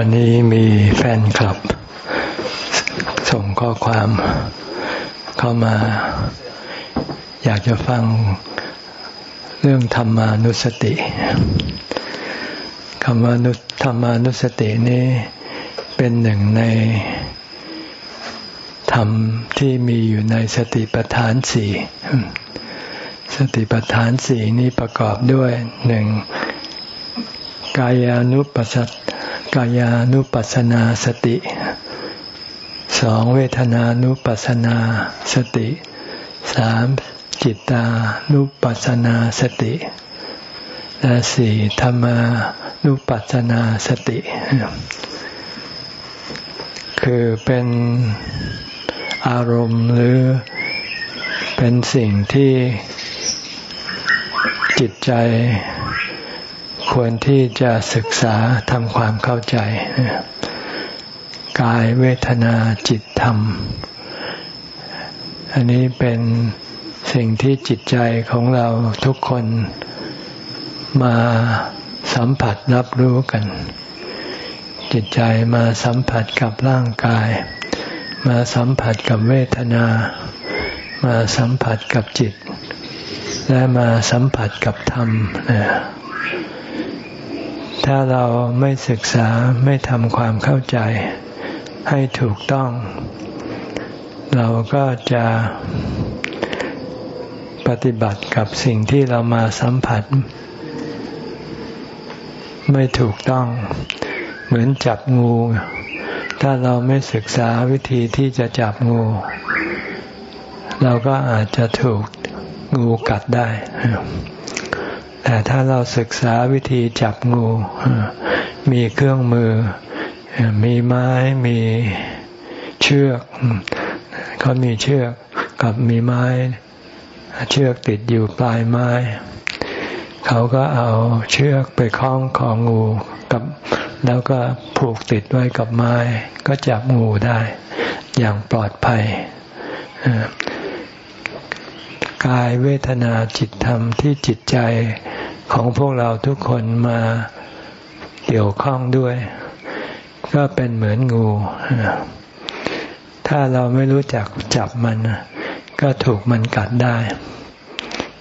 วันนี้มีแฟนคลับ ส่งข้อความเข้ามา อยากจะฟังเรื่องธรรมานุสติคำว่านุธรรมานุสตินี้เป็นหนึ่งในธรรมที่มีอยู่ในสติปัฏฐานสี่สติปัฏฐานสี่นี้ประกอบด้วยหนึ่งกายานุปัสส กายานุปัสสนาสติสองเวทนานุปัสสนาสติสามจิตตานุปัสสนาสติ และสี่ธรรมานุปัสสนาสติ คือเป็นอารมณ์หรือเป็นสิ่งที่จิตใจ ควรที่จะศึกษาทำความเข้าใจ กายเวทนาจิตธรรม อันนี้เป็นสิ่งที่จิตใจของเราทุกคนมาสัมผัสรับรู้กัน จิตใจมาสัมผัสกับร่างกาย มาสัมผัสกับเวทนา มาสัมผัสกับจิต และมาสัมผัสกับธรรมนะ ถ้าเราไม่ศึกษาไม่ทำความเข้าใจให้ถูกต้อง เราก็จะปฏิบัติกับสิ่งที่เรามาสัมผัส ไม่ถูกต้อง เหมือนจับงู ถ้าเราไม่ศึกษาวิธีที่จะจับงู เราก็อาจจะถูกงูกัดได้ แต่ถ้าเราศึกษาวิธีจับงู มีเครื่องมือ มีไม้มีเชือกเขามีเชือกกับมีไม้ เชือกติดอยู่ปลายไม้ เขาก็เอาเชือกไปคล้องของงูกับ แล้วก็ผูกติดไว้กับไม้ ก็จับงูได้อย่างปลอดภัยกายเวทนาจิตธรรมที่จิตใจ ของพวกเราทุกคนมาเกี่ยวข้องด้วย ก็เป็นเหมือนงู ถ้าเราไม่รู้จักจับมัน ก็ถูกมันกัดได้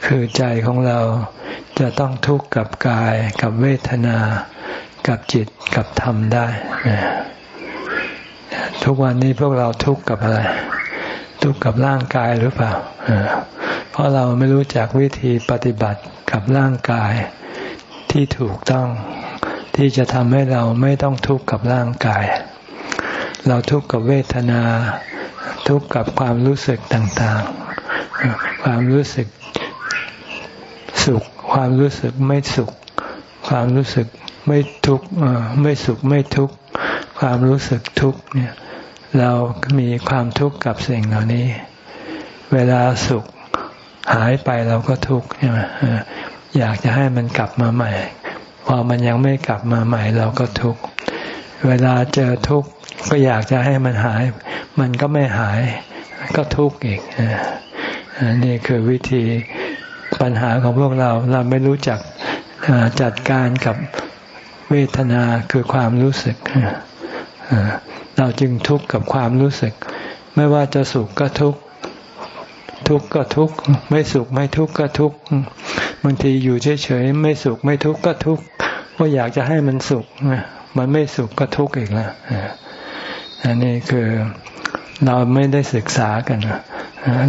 คือใจของเราจะต้องทุกข์กับกายกับเวทนา กับจิตกับธรรมได้ ทุกวันนี้พวกเราทุกข์กับอะไร ทุกข์กับร่างกายหรือเปล่า เพราะเราไม่รู้จักวิธีปฏิบัติกับร่างกายที่ถูกต้อง ที่จะทำให้เราไม่ต้องทุกข์กับร่างกาย เราทุกข์กับเวทนา ทุกข์กับความรู้สึกต่างๆ ความรู้สึกสุข ความรู้สึกไม่สุข ความรู้สึกไม่ทุกข์ไม่สุขไม่ทุกข์ความรู้สึกทุกข์เนี่ยเรามีความทุกข์กับสิ่งเหล่านี้ เวลาสุข หายไปเราก็ทุกข์ใช่ไหมอยากจะให้มันกลับมาใหม่ พอมันยังไม่กลับมาใหม่ เราก็ทุกข์เวลาเจอทุกข์ก็อยากจะให้มันหาย มันก็ไม่หายก็ทุกข์อีกนี่คือวิธีปัญหาของพวกเราเราไม่รู้จักจัดการกับเวทนาคือความรู้สึกเราจึงทุกข์กับความรู้สึก ไม่ว่าจะสุขก็ทุกข์ ทุกข์ก็ทุกข์ไม่สุขไม่ทุกข์ก็ทุกข์บางทีอยู่เฉยๆไม่สุขไม่ทุกข์ก็ทุกข์ว่าอยากจะให้มันสุขมันไม่สุขก็ทุกข์อีกแล้วอันนี้คือเราไม่ได้ศึกษากัน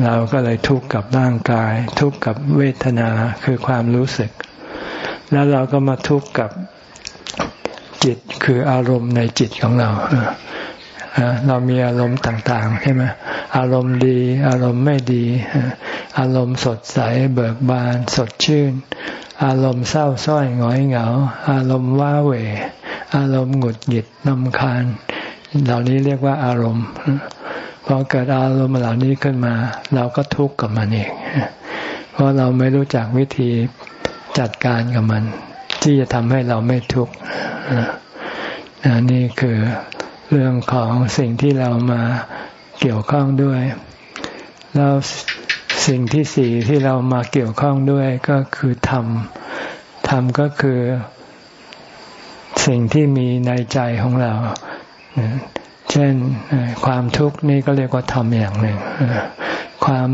เราก็เลยทุกข์กับร่างกาย ทุกข์กับเวทนาคือความรู้สึก แล้วเราก็มาทุกข์กับจิตคืออารมณ์ในจิตของเรา เรามีอารมณ์ต่างๆใช่ไหมอารมณ์ดี อารมณ์ไม่ดี อารมณ์สดใสเบิกบานสดชื่น อารมณ์เศร้าส้อยหงอยเหงา อารมณ์ว้าเหวอารมณ์หงุดหงิดนำคาญ เหล่านี้เรียกว่าอารมณ์พอเกิดอารมณ์เหล่านี้ขึ้นมา เราก็ทุกข์กับมันเองเพราะเราไม่รู้จักวิธีจัดการกับมัน ที่จะทำให้เราไม่ทุกข์นี่คือ เรื่องของสิ่งที่เรามาเกี่ยวข้องด้วย แล้วสิ่งที่สี่ที่เรามาเกี่ยวข้องด้วยก็คือธรรม ธรรมก็คือสิ่งที่มีในใจของเรา เช่นความทุกข์นี่ก็เรียกว่าธรรมอย่างหนึ่ง ความ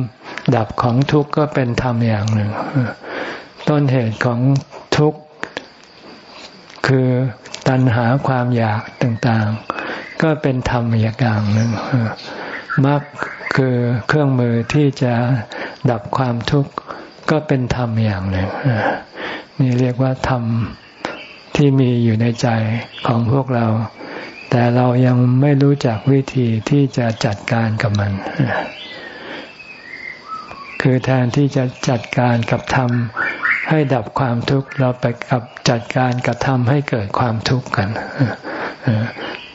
ดับของทุกข์ก็เป็นธรรมอย่างหนึ่ง ต้นเหตุของทุกข์คือตัณหาความอยากต่างๆ ก็เป็นธรรมอย่างหนึ่งมรรคคือเครื่องมือที่จะดับความทุกข์ก็เป็นธรรมอย่างหนึ่งนี่เรียกว่าธรรมที่มีอยู่ในใจของพวกเรา แต่เรายังไม่รู้จักวิธีที่จะจัดการกับมัน คือแทนที่จะจัดการกับธรรมให้ดับความทุกข์ เราไปกับจัดการกับธรรมให้เกิดความทุกข์กัน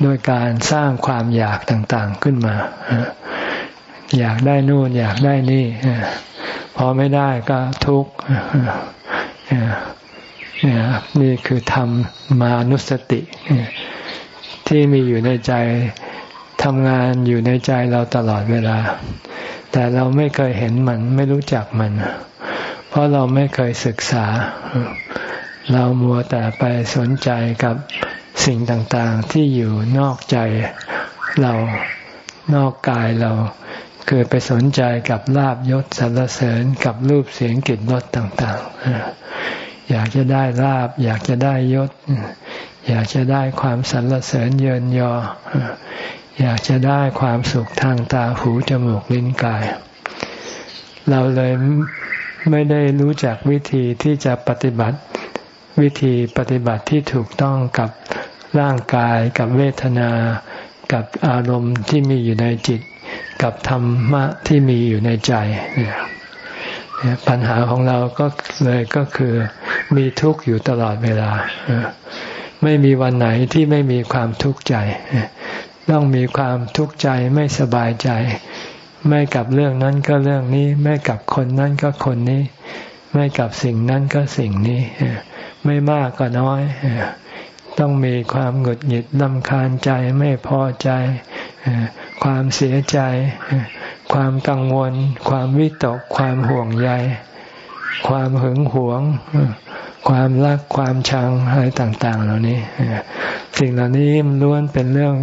โดยการสร้างความอยากต่างๆขึ้นมา อยากได้นู่นอยากได้นี่พอไม่ได้ก็ทุกข์นี่คือธรรมมานุสติ ที่มีอยู่ในใจทำงานอยู่ในใจเราตลอดเวลา แต่เราไม่เคยเห็นมันไม่รู้จักมัน เพราะเราไม่เคยศึกษา เรามัวแต่ไปสนใจกับ สิ่งต่างๆที่อยู่นอกใจเรานอกกายเรา คือไปสนใจกับลาบยศสรรเสริญกับรูปเสียงกลิ่นรสต่างๆ อยากจะได้ลาบ อยากจะได้ยศ อยากจะได้ความสรรเสริญเยินยอ อยากจะได้ความสุขทางตาหูจมูกลิ้นกาย เราเลยไม่ได้รู้จักวิธีที่จะปฏิบัติ วิธีปฏิบัติที่ถูกต้องกับร่างกายกับเวทนา กับอารมณ์ที่มีอยู่ในจิต กับธรรมะที่มีอยู่ในใจเนี่ยปัญหาของเราก็เลยก็คือมีทุกข์อยู่ตลอดเวลา ไม่มีวันไหนที่ไม่มีความทุกข์ใจ ต้องมีความทุกข์ใจไม่สบายใจ ไม่กับเรื่องนั้นก็เรื่องนี้ ไม่กับคนนั้นก็คนนี้ ไม่กับสิ่งนั้นก็สิ่งนี้ ไม่มากก็น้อย ต้องมีความหงุดหงิดลำคาญใจไม่พอใจ ความเสียใจ ความกังวล ความวิตก ความห่วงใย ความหึงหวง ความรักความชังอะไรต่าง ๆ เหล่านี้สิ่งเหล่านี้มันล้วนเป็นเรื่อง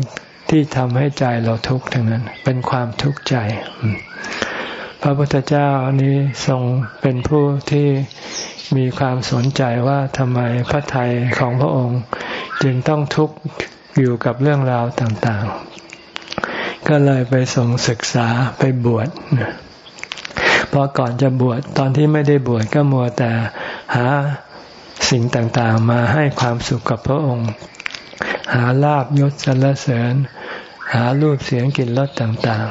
ที่ทำให้ใจเราทุกข์ทั้งนั้น เป็นความทุกข์ใจพระพุทธเจ้านี้ทรงเป็นผู้ที่ มีความสนใจว่าทำไมพระทัยของพระองค์ จึงต้องทุกข์อยู่กับเรื่องราวต่างๆ ก็เลยไปส่งศึกษาไปบวชพราะก่อนจะบวชตอนที่ไม่ได้บวชก็มัวแต่หาสิ่งต่างๆ มาให้ความสุขกับพระองค์ หาลาบยศสรรเสริญ หารูปเสียงกลิ่นรสต่าง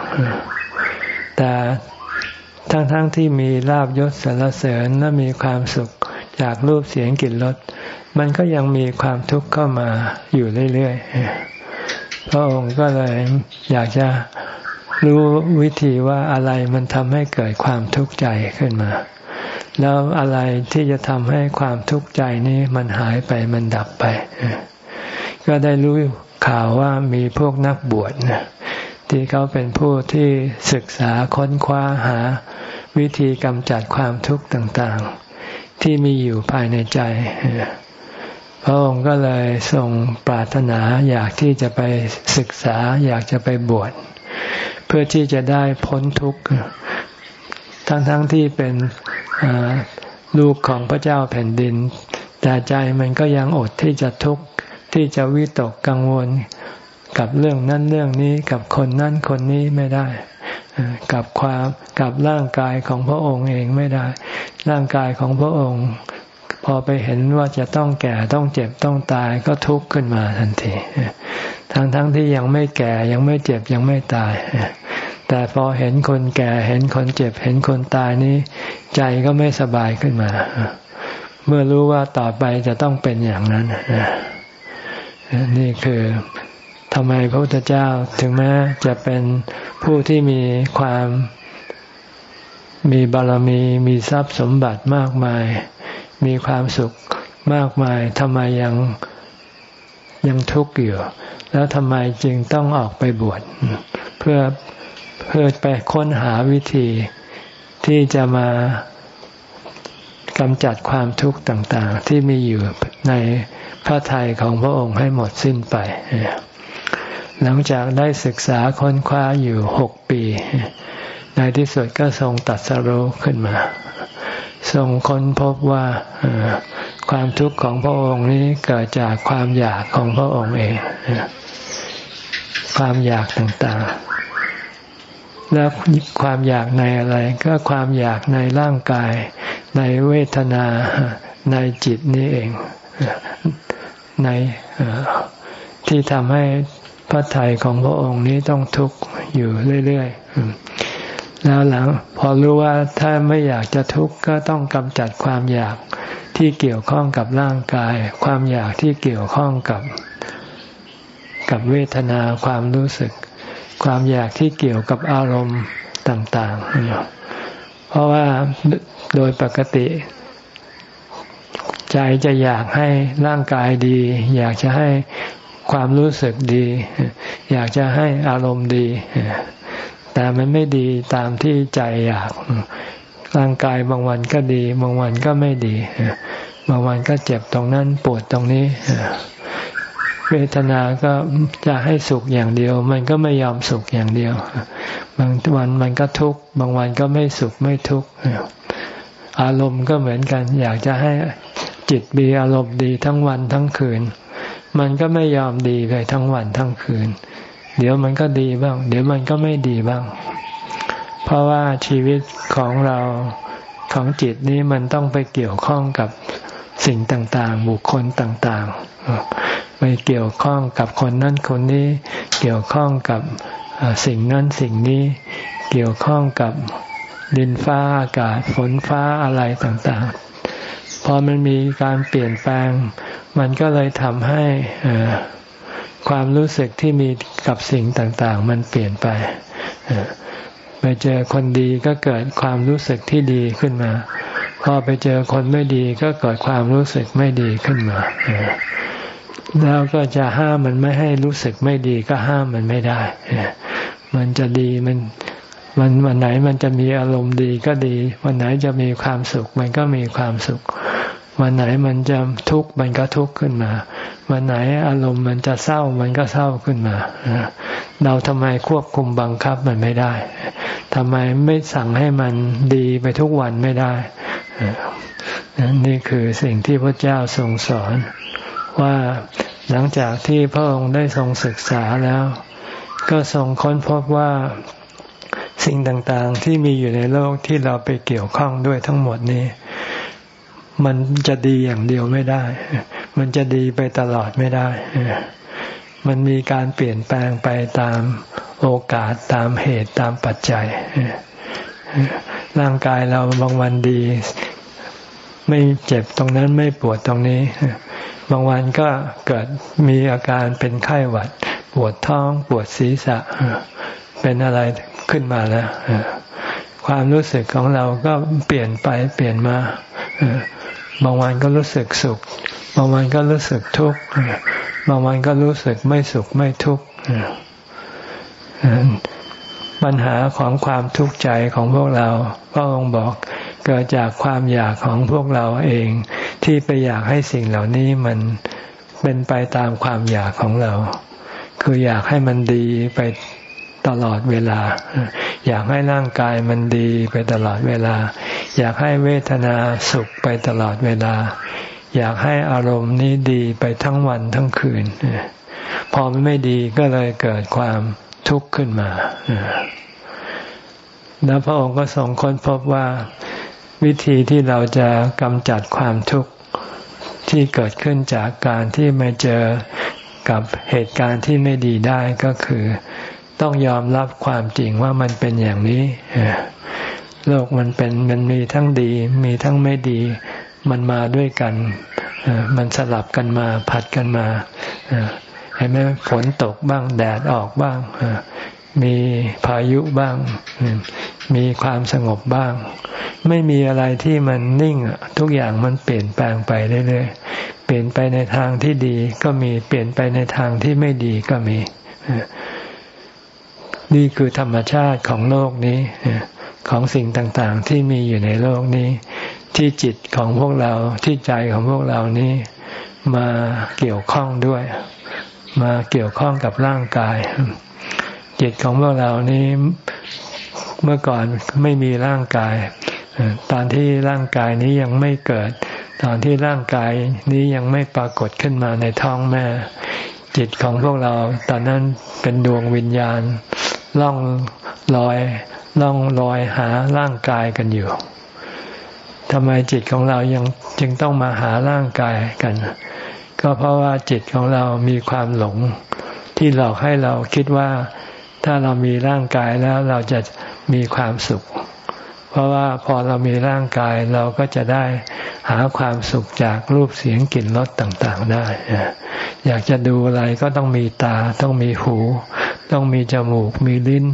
ๆ แต่ ทั้งๆทที่มีลาบยศสรรเสริญและมีความสุขจากรูปเสียงกลิ่นรสมันก็ยังมีความทุกข์เข้ามาอยู่เรื่อยๆพระองค์ก็เลยอยากจะรู้วิธีว่าอะไรมันทำให้เกิดความทุกข์ใจขึ้นมา แล้วอะไรที่จะทำให้ความทุกข์ใจนี้มันหายไปมันดับไป ก็ได้รู้ข่าวว่ามีพวกนักบวชที่เขาเป็นผู้ที่ศึกษาค้นคว้าหา วิธีกำจัดความทุกข์ต่างๆ ที่มีอยู่ภายในใจ พระองค์ก็เลยทรงปรารถนาอยากที่จะไปศึกษาอยากจะไปบวชเพื่อที่จะได้พ้นทุกข์ ทั้งๆทที่เป็นลูกของพระเจ้าแผ่นดิน แต่ใจมันก็ยังอดที่จะทุกข์ที่จะวิตกกังวลกับเรื่องนั้นเรื่องนี้กับคนนั้นคนนี้ไม่ได้ กับความกับร่างกายของพระองค์เองไม่ได้ ร่างกายของพระองค์ พอไปเห็นว่าจะต้องแก่ต้องเจ็บต้องตายก็ทุกข์ขึ้นมาทันทีทั้งๆทที่ยังไม่แก่ยังไม่เจ็บยังไม่ตาย แต่พอเห็นคนแก่เห็นคนเจ็บ เห็นคนตายนี้ ใจก็ไม่สบายขึ้นมา เมื่อรู้ว่าต่อไปจะต้องเป็นอย่างนั้นนี่คือ ทำไมพระพุทธเจ้าถึงแม้จะเป็นผู้ที่มีความมีบารมีมีทรัพย์สมบัติมากมาย มีความสุขมากมายทำไมยังยังทุกข์อยู่ แล้วทำไมจึงต้องออกไปบวชเพื่อเพื่อไปค้นหาวิธีที่จะมากำจัดความทุกข์ต่าง ๆ ที่มีอยู่ในพระทัยของพระองค์ให้หมดสิ้นไป หลังจากได้ศึกษาค้นคว้าอยู่หกปี ในที่สุดก็ทรงตัดสรุขึ้นมา ทรงค้นพบว่าความทุกข์ของพระองค์นี้เกิดจากความอยากของพระองค์เอง ความอยากต่างๆ แล้วความอยากในอะไร ก็ความอยากในร่างกาย ในเวทนา ในจิตนี้เอง ในที่ทำให้ พระทัยของพระองค์นี้ต้องทุกข์อยู่เรื่อยๆ แล้วหลังพอรู้ว่าถ้าไม่อยากจะทุกข์ก็ต้องกำจัดความอยากที่เกี่ยวข้องกับร่างกาย ความอยากที่เกี่ยวข้องกับกับเวทนาความรู้สึก ความอยากที่เกี่ยวกับอารมณ์ต่างๆ เพราะว่าโดยปกติ ใจจะอยากให้ร่างกายดี อยากจะให้ ความรู้สึกดี อยากจะให้อารมณ์ดี แต่มันไม่ดีตามที่ใจอยาก ร่างกายบางวันก็ดี บางวันก็ไม่ดี บางวันก็เจ็บตรงนั้นปวดตรงนี้ เวทนาก็จะให้สุขอย่างเดียว มันก็ไม่ยอมสุขอย่างเดียว บางวันมันก็ทุกข์ บางวันก็ไม่สุขไม่ทุกข์ อารมณ์ก็เหมือนกัน อยากจะให้จิตมีอารมณ์ดีทั้งวันทั้งคืน มันก็ไม่ยอมดีเลยทั้งวันทั้งคืน เดี๋ยวมันก็ดีบ้าง เดี๋ยวมันก็ไม่ดีบ้าง เพราะว่าชีวิตของเราของจิตนี้มันต้องไปเกี่ยวข้องกับสิ่งต่างๆ บุคคลต่างๆ ไปเกี่ยวข้องกับคนนั้นคนนี้ เกี่ยวข้องกับสิ่งนั้นสิ่งนี้ เกี่ยวข้องกับดินฟ้าอากาศฝนฟ้าอะไรต่างๆ พอมันมีการเปลี่ยนแปลง มันก็เลยทำให้ความรู้สึกที่มีกับสิ่งต่างๆ มันเปลี่ยนไปไปเจอคนดีก็เกิดความรู้สึกที่ดีขึ้นมา พอไปเจอคนไม่ดีก็เกิดความรู้สึกไม่ดีขึ้นมาแล้วก็จะห้ามมันไม่ให้รู้สึกไม่ดีก็ห้ามมันไม่ได้ มันจะดีมัน มันวันไหนมันจะมีอารมณ์ดีก็ดี วันไหนจะมีความสุข มันก็มีความสุข วันไหนมันจะทุกข์มันก็ทุกข์ขึ้นมา วันไหนอารมณ์มันจะเศร้ามันก็เศร้าขึ้นมาเราทำไมควบคุมบังคับมันไม่ได้ทำไมไม่สั่งให้มันดีไปทุกวันไม่ได้นี่คือสิ่งที่พระเจ้าทรงสอน ว่าหลังจากที่พระองค์ได้ทรงศึกษาแล้ว ก็ทรงค้นพบว่า สิ่งต่างๆที่มีอยู่ในโลกที่เราไปเกี่ยวข้องด้วยทั้งหมดนี้ มันจะดีอย่างเดียวไม่ได้ มันจะดีไปตลอดไม่ได้ มันมีการเปลี่ยนแปลงไปตามโอกาสตามเหตุตามปัจจัย ร่างกายเราบางวันดี ไม่เจ็บตรงนั้นไม่ปวดตรงนี้ บางวันก็เกิดมีอาการเป็นไข้หวัด ปวดท้องปวดศีรษะ เป็นอะไร ขึ้นมาแล้วความรู้สึกของเราก็เปลี่ยนไปเปลี่ยนมาบางวันก็รู้สึกสุข บางวันก็รู้สึกทุกข์บางวันก็รู้สึกไม่สุขไม่ทุกข์ปัญหาของความทุกข์ใจของพวกเราพระองค์บอกเกิดจากความอยากของพวกเราเอง ที่ไปอยากให้สิ่งเหล่านี้มันเป็นไปตามความอยากของเรา คืออยากให้มันดีไป ตลอดเวลา อยากให้ร่างกายมันดีไปตลอดเวลา อยากให้เวทนาสุขไปตลอดเวลา อยากให้อารมณ์นี้ดีไปทั้งวันทั้งคืน พอมันไม่ดีก็เลยเกิดความทุกข์ขึ้นมาแล้วพระองค์ก็ทรงค้นพบว่าวิธีที่เราจะกำจัดความทุกข์ที่เกิดขึ้นจากการที่มาเจอกับเหตุการณ์ที่ไม่ดีได้ก็คือ ต้องยอมรับความจริงว่ามันเป็นอย่างนี้โลกมันเป็นมันมีทั้งดี มีทั้งไม่ดี มันมาด้วยกันมันสลับกันมาผัดกันมาเห็นไหมฝนตกบ้างแดดออกบ้างมีพายุบ้าง มีความสงบบ้าง ไม่มีอะไรที่มันนิ่งทุกอย่างมันเปลี่ยนแปลงไปเรื่อยๆเปลี่ยนไปในทางที่ดีก็มีเปลี่ยนไปในทางที่ไม่ดีก็มี นี่คือธรรมชาติของโลกนี้ ของสิ่งต่างๆ ที่มีอยู่ในโลกนี้ ที่จิตของพวกเราที่ใจของพวกเรานี้มาเกี่ยวข้องด้วย มาเกี่ยวข้องกับร่างกาย จิตของพวกเรานี้เมื่อก่อนไม่มีร่างกาย ตอนที่ร่างกายนี้ยังไม่เกิด ตอนที่ร่างกายนี้ยังไม่ปรากฏขึ้นมาในท้องแม่ จิตของพวกเราตอนนั้นเป็นดวงวิญญาณ ล่องลอยล่องลอยหาร่างกายกันอยู่ทำไมจิตของเรายังจึงต้องมาหาร่างกายกัน ก็เพราะว่าจิตของเรามีความหลง ที่หลอกให้เราคิดว่าถ้าเรามีร่างกายแล้วเราจะมีความสุข เพราะว่าพอเรามีร่างกายเราก็จะได้หาความสุขจากรูปเสียงกลิ่นรสต่างๆได้ อยากจะดูอะไรก็ต้องมีตาต้องมีหู ต้องมีจมูกมีลิ้น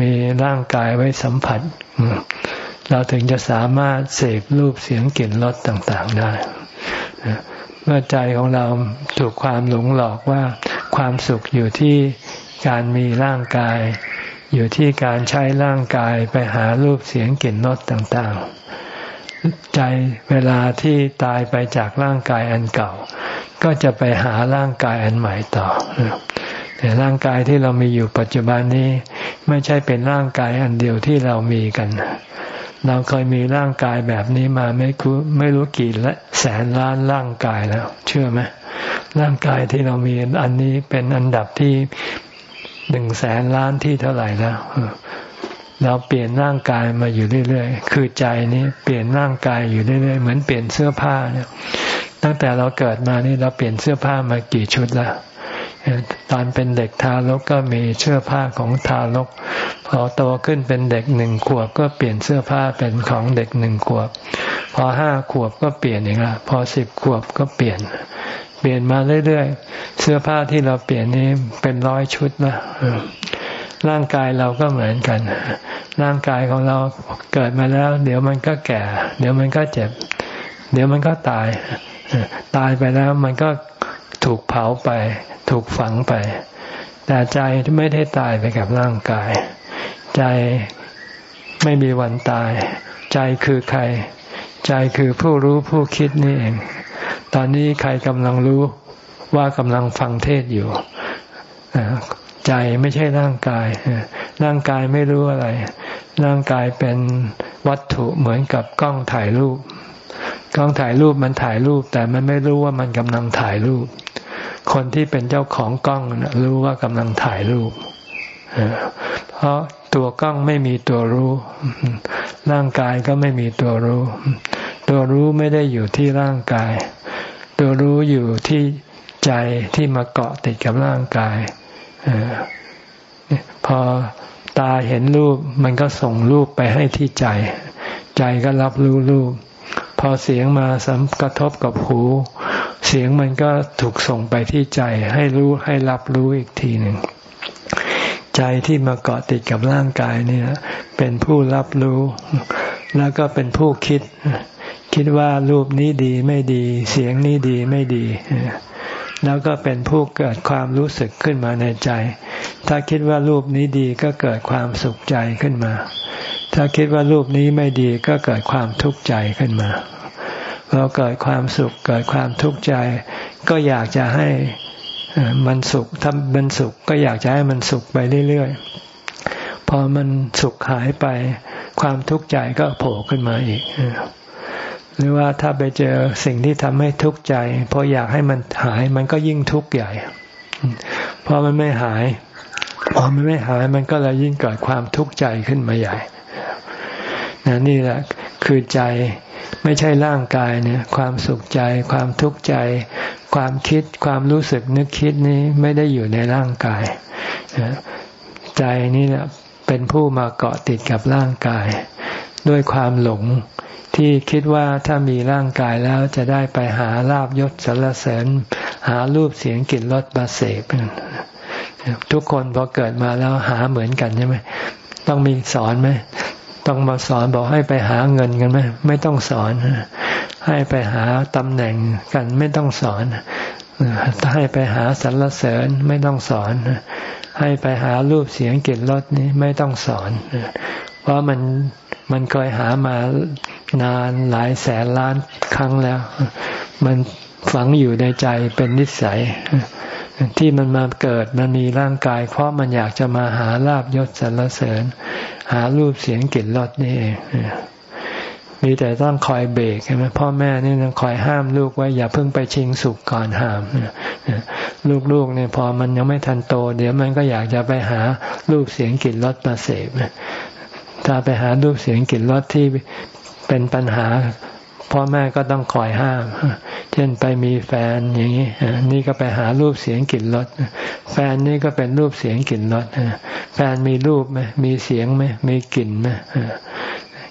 มีร่างกายไว้สัมผัส เราถึงจะสามารถเสพรูปเสียงกลิ่นรสต่างๆได้เมื่อใจของเราถูกความหลงหลอกว่าความสุขอยู่ที่การมีร่างกาย อยู่ที่การใช้ร่างกายไปหารูปเสียงกลิ่นรสต่างๆ ใจเวลาที่ตายไปจากร่างกายอันเก่า ก็จะไปหาร่างกายอันใหม่ต่อ แต่ร่างกายที่เรามีอยู่ปัจจุบันนี้ ไม่ใช่เป็นร่างกายอันเดียวที่เรามีกัน เราเคยมีร่างกายแบบนี้มาไม่รู้ไม่รู้กี่และแสนล้านร่างกายแล้ว เชื่อไหมร่างกายที่เรามีอันนี้เป็นอันดับที่หนึ่งแสนล้านที่เท่าไหร่แล้วเราเปลี่ยนร่างกายมาอยู่เรื่อยๆ คือใจนี้เปลี่ยนร่างกายอยู่เรื่อยๆ เหมือนเปลี่ยนเสื้อผ้าเนี่ย ตั้งแต่เราเกิดมานี่เราเปลี่ยนเสื้อผ้ามากี่ชุดแล้ว ตอนเป็นเด็กทารกก็มีเสื้อผ้าของทารก พอโตขึ้นเป็นเด็กหนึ่งขวบก็เปลี่ยนเสื้อผ้าเป็นของเด็กหนึ่งขวบ พอห้าขวบก็เปลี่ยนอีกละพอสิบขวบก็เปลี่ยน เปลี่ยนมาเรื่อยๆ เสื้อผ้าที่เราเปลี่ยนนี้เป็นร้อยชุดนะร่างกายเราก็เหมือนกัน ร่างกายของเราเกิดมาแล้ว เดี๋ยวมันก็แก่ เดี๋ยวมันก็เจ็บ เดี๋ยวมันก็ตาย ตายไปแล้วมันก็ ถูกเผาไป ถูกฝังไป แต่ใจไม่ได้ตายไปกับร่างกาย ใจไม่มีวันตาย ใจคือใคร ใจคือผู้รู้ผู้คิดนี่เอง ตอนนี้ใครกำลังรู้ว่ากำลังฟังเทศอยู่ใจไม่ใช่ร่างกาย ร่างกายไม่รู้อะไร ร่างกายเป็นวัตถุเหมือนกับกล้องถ่ายรูป กล้องถ่ายรูปมันถ่ายรูป แต่มันไม่รู้ว่ามันกำลังถ่ายรูป คนที่เป็นเจ้าของกล้องรู้ว่ากำลังถ่ายรูป เพราะตัวกล้องไม่มีตัวรู้ ร่างกายก็ไม่มีตัวรู้ ตัวรู้ไม่ได้อยู่ที่ร่างกาย ตัวรู้อยู่ที่ใจที่มาเกาะติดกับร่างกายอพอตาเห็นรูปมันก็ส่งรูปไปให้ที่ใจ ใจก็รับรู้รูป อเสียงมาสัมกระทบกับหู เสียงมันก็ถูกส่งไปที่ใจให้รู้ให้รับรู้อีกทีหนึ่ง ใจที่มาเกาะติดกับร่างกายนี่นะเป็นผู้รับรู้ แล้วก็เป็นผู้คิด คิดว่ารูปนี้ดีไม่ดี เสียงนี้ดีไม่ดี แล้วก็เป็นผู้เกิดความรู้สึกขึ้นมาในใจ ถ้าคิดว่ารูปนี้ดีก็เกิดความสุขใจขึ้นมาถ้าคิดว่ารูปนี้ไม่ดีก็เกิดความทุกข์ใจขึ้นมา พอเกิดความสุขเกิดความทุกข์ใจ ก็อยากจะให้มันสุขถ้ามันสุขก็อยากจะให้มันสุขไปเรื่อยๆ พอมันสุขหายไป ความทุกข์ใจก็โผล่ขึ้นมาอีก หรือว่าถ้าไปเจอสิ่งที่ทำให้ทุกข์ใจพออยากให้มันหายมันก็ยิ่งทุกข์ใหญ่พอมันไม่หายพอมันไม่หายมันก็เลยยิ่งเกิดความทุกข์ใจขึ้นมาใหญ่นนี่แหละคือใจ ไม่ใช่ร่างกายเนี่ย ความสุขใจ ความทุกข์ใจ ความคิดความรู้สึกนึกคิดนี้ไม่ได้อยู่ในร่างกาย ใจนี่แหละเป็นผู้มาเกาะติดกับร่างกาย ด้วยความหลงที่คิดว่าถ้ามีร่างกายแล้วจะได้ไปหาลาบยศสรรเสริญ หารูปเสียงกลิ่นรสบาเสพทุกคนพอเกิดมาแล้วหาเหมือนกันใช่ไหมต้องมีสอนไหม ต้องมาสอนบอกให้ไปหาเงินกันไหมไม่ต้องสอน ให้ไปหาตำแหน่งกันไม่ต้องสอนให้ไปหาสรรเสริญไม่ต้องสอน ให้ไปหารูปเสียงกลิ่นรสนี้ไม่ต้องสอน เพราะมันมันเคยหามานานหลายแสนล้านครั้งแล้ว มันฝังอยู่ในใจเป็นนิสัย ที่มันมาเกิดมันมีร่างกาย เพราะมันอยากจะมาหาลาบยศสรรเสริญ หารูปเสียงกลิ่นรสนี่เองมีแต่ต้องคอยเบรกใช่ไหมพ่อแม่นี่ต้องคอยห้ามลูกไว่าอย่าเพิ่งไปชิงสุขก่อนห้ามลูกๆเนี่ยพอมันยังไม่ทันโต เดี๋ยวมันก็อยากจะไปหารูปเสียงกลิ่นรสมาเสพถ้าไปหารูปเสียงกลิ่นรสที่เป็นปัญหา พ่อแม่ก็ต้องคอยห้าม เช่นไปมีแฟนอย่างนี้ นี่ก็ไปหารูปเสียงกลิ่นรส แฟนนี่ก็เป็นรูปเสียงกลิ่นรส แฟนมีรูปไหมมีเสียงไหมมีกลิ่นไหม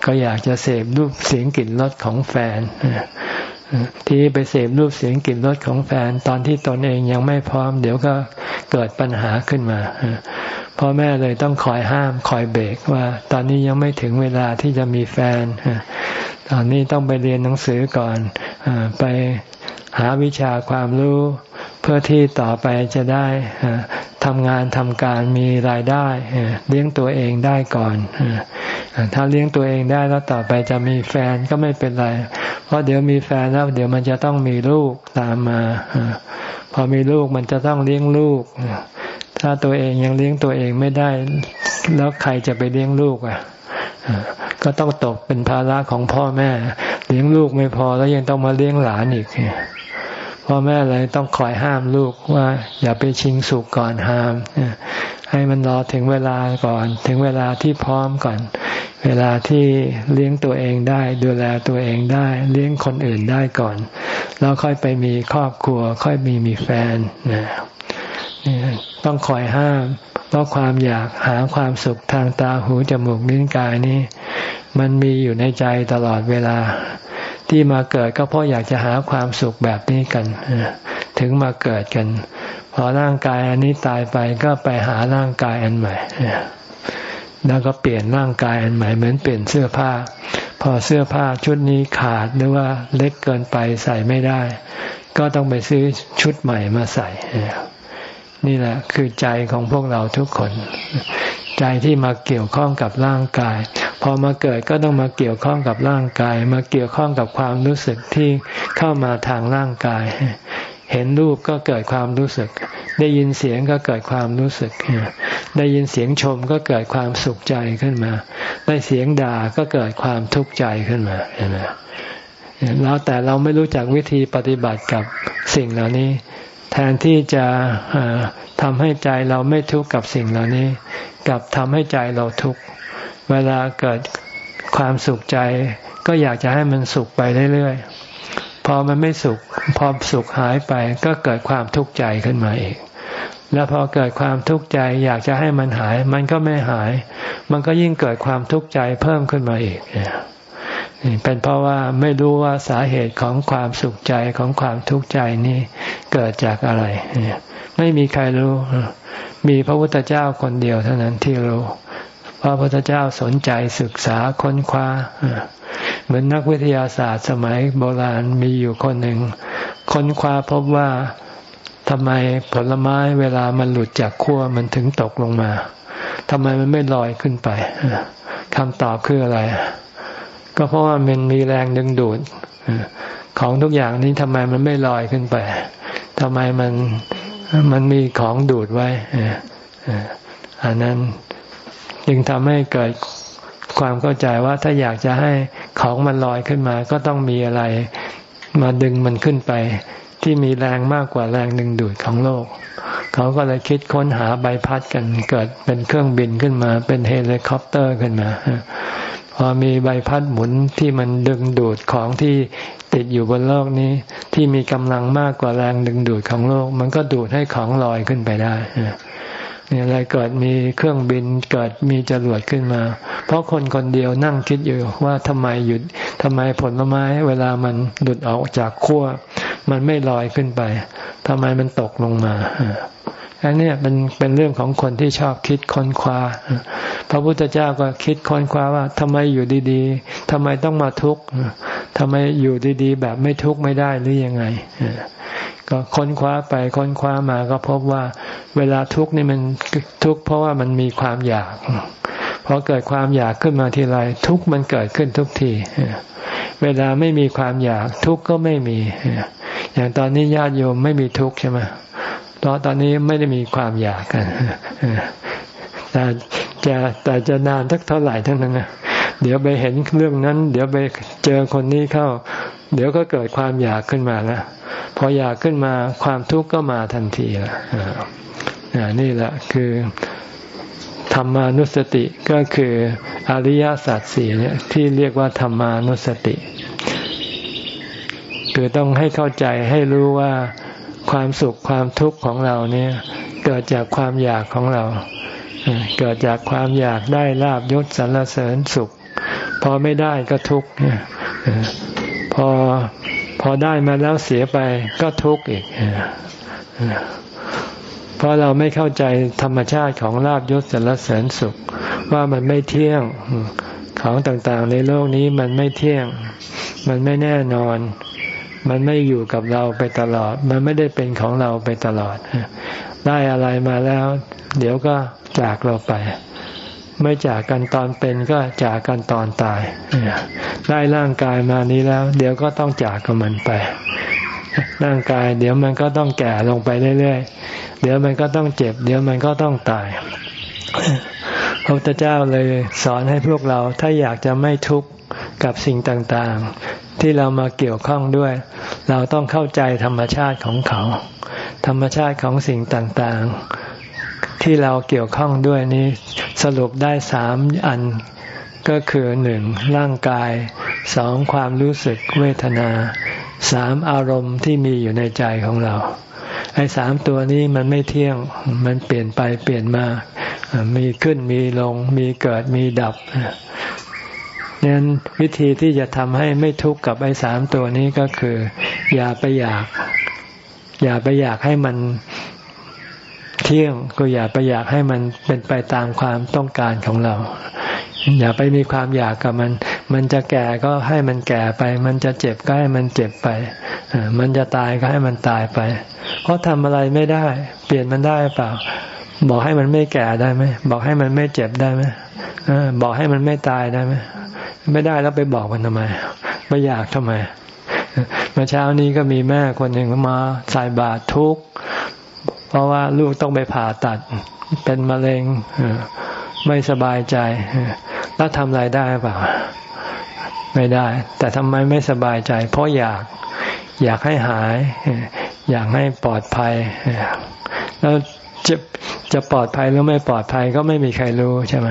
ก็อยากจะเสพรูปเสียงกลิ่นรสของแฟนที่ไปเสพรูปเสียงกลิ่นรสของแฟนตอนที่ตนเองยังไม่พร้อม เดี๋ยวก็เกิดปัญหาขึ้นมาพ่อแม่เลยต้องคอยห้ามคอยเบรกว่า ตอนนี้ยังไม่ถึงเวลาที่จะมีแฟน ตอนนี้ต้องไปเรียนหนังสือก่อนอไปหาวิชาความรู้เพื่อที่ต่อไปจะได้ทำงานทำการมีรายได้ เลี้ยงตัวเองได้ก่อน ถ้าเลี้ยงตัวเองได้แล้วต่อไปจะมีแฟนก็ไม่เป็นไร เพราะเดี๋ยวมีแฟนแล้วเดี๋ยวมันจะต้องมีลูกตามมา พอมีลูกมันจะต้องเลี้ยงลูก ถ้าตัวเองยังเลี้ยงตัวเองไม่ได้ แล้วใครจะไปเลี้ยงลูกอะ ก็ต้องตกเป็นภาระของพ่อแม่ เลี้ยงลูกไม่พอแล้วยังต้องมาเลี้ยงหลานอีกพ่อแม่เลยต้องคอยห้ามลูกว่า อย่าไปชิงสุกก่อนห้าม ให้มันรอถึงเวลาก่อน ถึงเวลาที่พร้อมก่อน เวลาที่เลี้ยงตัวเองได้ ดูแลตัวเองได้ เลี้ยงคนอื่นได้ก่อน แล้วค่อยไปมีครอบครัว ค่อยมีมีแฟนนะ ต้องคอยห้าม เพราะความอยากหาความสุขทางตาหูจมูกลิ้นกายนี้ มันมีอยู่ในใจตลอดเวลา ที่มาเกิดก็เพราะอยากจะหาความสุขแบบนี้กัน ถึงมาเกิดกัน พอร่างกายอันนี้ตายไปก็ไปหาร่างกายอันใหม่แล้วก็เปลี่ยนร่างกายอันใหม่เหมือนเปลี่ยนเสื้อผ้า พอเสื้อผ้าชุดนี้ขาดหรือว่าเล็กเกินไปใส่ไม่ได้ ก็ต้องไปซื้อชุดใหม่มาใส่ นี่แหละคือใจของพวกเราทุกคน ใจที่มาเกี่ยวข้องกับร่างกาย พอมาเกิดก็ต้องมาเกี่ยวข้องกับร่างกาย มาเกี่ยวข้องกับความรู้สึกที่เข้ามาทางร่างกาย เห็นรูปก็เกิดความรู้สึก ได้ยินเสียงก็เกิดความรู้สึก ได้ยินเสียงชมก็เกิดความสุขใจขึ้นมา ได้เสียงด่าก็เกิดความทุกข์ใจขึ้นมาเห็นไหมแล้วแต่เราไม่รู้จักวิธีปฏิบัติกับสิ่งเหล่านี้ แทนที่จะทำให้ใจเราไม่ทุกข์กับสิ่งเหล่านี้กับทำให้ใจเราทุกข์เวลาเกิดความสุขใจ ก็อยากจะให้มันสุขไปเรื่อยๆพอมันไม่สุข พอสุขหายไปก็เกิดความทุกข์ใจขึ้นมาเองแล้วพอเกิดความทุกข์ใจ อยากจะให้มันหาย มันก็ไม่หาย มันก็ยิ่งเกิดความทุกข์ใจเพิ่มขึ้นมาอีกเนี่ย เป็นเพราะว่าไม่รู้ว่าสาเหตุของความสุขใจของความทุกข์ใจนี้เกิดจากอะไร ไม่มีใครรู้ มีพระพุทธเจ้าคนเดียวเท่านั้นที่รู้พระพุทธเจ้าสนใจศึกษาค้นคว้า เหมือนนักวิทยาศาสตร์สมัยโบราณมีอยู่คนหนึ่ง ค้นคว้าพบว่าทำไมผลไม้เวลามันหลุดจากขั้วมันถึงตกลงมาทำไมมันไม่ลอยขึ้นไปคำตอบคืออะไร ก็เพราะว่ามันมีแรงดึงดูดของทุกอย่างนี้ทำไมมันไม่ลอยขึ้นไปทำไมมันมันมีของดูดไว้อันนั้นจึงทำให้เกิดความเข้าใจว่าถ้าอยากจะให้ของมันลอยขึ้นมา ก็ต้องมีอะไรมาดึงมันขึ้นไป ที่มีแรงมากกว่าแรงดึงดูดของโลก เขาก็เลยคิดค้นหาใบพัดกัน เกิดเป็นเครื่องบินขึ้นมา เป็นเฮลิคอปเตอร์ขึ้นมา พอมีใบพัดหมุนที่มันดึงดูดของที่ติดอยู่บนโลกนี้ ที่มีกำลังมากกว่าแรงดึงดูดของโลก มันก็ดูดให้ของลอยขึ้นไปได้เนี่ยอะไรเกิดมีเครื่องบินเกิดมีจรวดขึ้นมา เพราะคนคนเดียวนั่งคิดอยู่ว่าทำไมหยุดทำไมผลไม้เวลามันหลุดออกจากขั้วมันไม่ลอยขึ้นไปทำไมมันตกลงมา อันนี้เป็นเป็นเรื่องของคนที่ชอบคิดค้นคว้า พระพุทธเจ้าก็คิดค้นคว้าว่าทำไมอยู่ดีๆทำไมต้องมาทุกข์ทำไมอยู่ดีๆ แบบไม่ทุกข์ไม่ได้หรือยังไงก็ค้นคว้าไปค้นคว้ามาก็พบว่า เวลาทุกข์นี่มันทุกข์เพราะว่ามันมีความอยากพอเกิดความอยากขึ้นมาทีไรทุกข์มันเกิดขึ้นทุกทีเวลาไม่มีความอยากทุกข์ก็ไม่มี อย่างตอนนี้ญาติโยมไม่มีทุกข์ใช่ไหม ราะตอนนี้ไม่ได้มีความอยากกันแต่จะแต่จะนานสักเท่าไหร่ทั้งนั้นนะเดี๋ยวไปเห็นเรื่องนั้น เดี๋ยวไปเจอคนนี้เข้า เดี๋ยวก็เกิดความอยากขึ้นมาแล้วพออยากขึ้นมาความทุกข์ก็มาทันทีละนี่แหละคือธรรมานุสติก็คืออริยสัจสี่เนี่ยที่เรียกว่าธรรมานุสติ คือต้องให้เข้าใจให้รู้ว่า ความสุขความทุกข์ของเราเนี่ย เกิดจากความอยากของเรา เกิดจากความอยากได้ลาบยศสรรเสริญสุข พอไม่ได้ก็ทุกข์พอพอได้มาแล้วเสียไปก็ทุกข์อีกเพราะเราไม่เข้าใจธรรมชาติของลาบยศสรรเสริญสุข ว่ามันไม่เที่ยงของต่างๆ ในโลกนี้มันไม่เที่ยง มันไม่แน่นอน มันไม่อยู่กับเราไปตลอด มันไม่ได้เป็นของเราไปตลอด ได้อะไรมาแล้ว เดี๋ยวก็จากเราไป ไม่จากกันตอนเป็นก็จากกันตอนตาย ได้ร่างกายมานี้แล้ว เดี๋ยวก็ต้องจากกับมันไป ร่างกาย เดี๋ยวมันก็ต้องแก่ลงไปเรื่อยๆ เดี๋ยวมันก็ต้องเจ็บ เดี๋ยวมันก็ต้องตายพระพุทธเจ้าเลยสอนให้พวกเราถ้าอยากจะไม่ทุกข์กับสิ่งต่างๆ ที่เรามาเกี่ยวข้องด้วย เราต้องเข้าใจธรรมชาติของเขา ธรรมชาติของสิ่งต่างๆ ที่เราเกี่ยวข้องด้วยนี้สรุปได้สามอันก็คือหนึ่งร่างกายสองความรู้สึกเวทนาสามอารมณ์ที่มีอยู่ในใจของเรา ไอ้สามตัวนี้มันไม่เที่ยงมันเปลี่ยนไปเปลี่ยนมา มีขึ้นมีลง มีเกิดมีดับ นั้นวิธีที่จะทำให้ไม่ทุกข์กับไอ้สามตัวนี้ก็คือ อย่าไปอยาก อย่าไปอยากให้มันเที่ยงก็อย่าไปอยากให้มันเป็นไปตามความต้องการของเรา อย่าไปมีความอยากกับมัน มันจะแก่ก็ให้มันแก่ไป มันจะเจ็บก็ให้มันเจ็บไป มันจะตายก็ให้มันตายไป เพราะทำอะไรไม่ได้ เปลี่ยนมันได้เปล่า บอกให้มันไม่แก่ได้ไหมบอกให้มันไม่เจ็บได้ไหมบอกให้มันไม่ตายได้ไหมไม่ได้แล้วไปบอกมันทำไมไม่อยากทำไมเมื่อเช้านี้ก็มีแม่คนหนึ่งมาใส่บาตรทุกข์เพราะว่าลูกต้องไปผ่าตัด เป็นมะเร็งไม่สบายใจ แล้วทำอะไรได้เปล่าไม่ได้ แต่ทำไมไม่สบายใจ เพราะอยากอยากให้หาย อยากให้ปลอดภัยแล้วจะ จะปลอดภัยหรือไม่ปลอดภัยก็ไม่มีใครรู้ใช่ไหม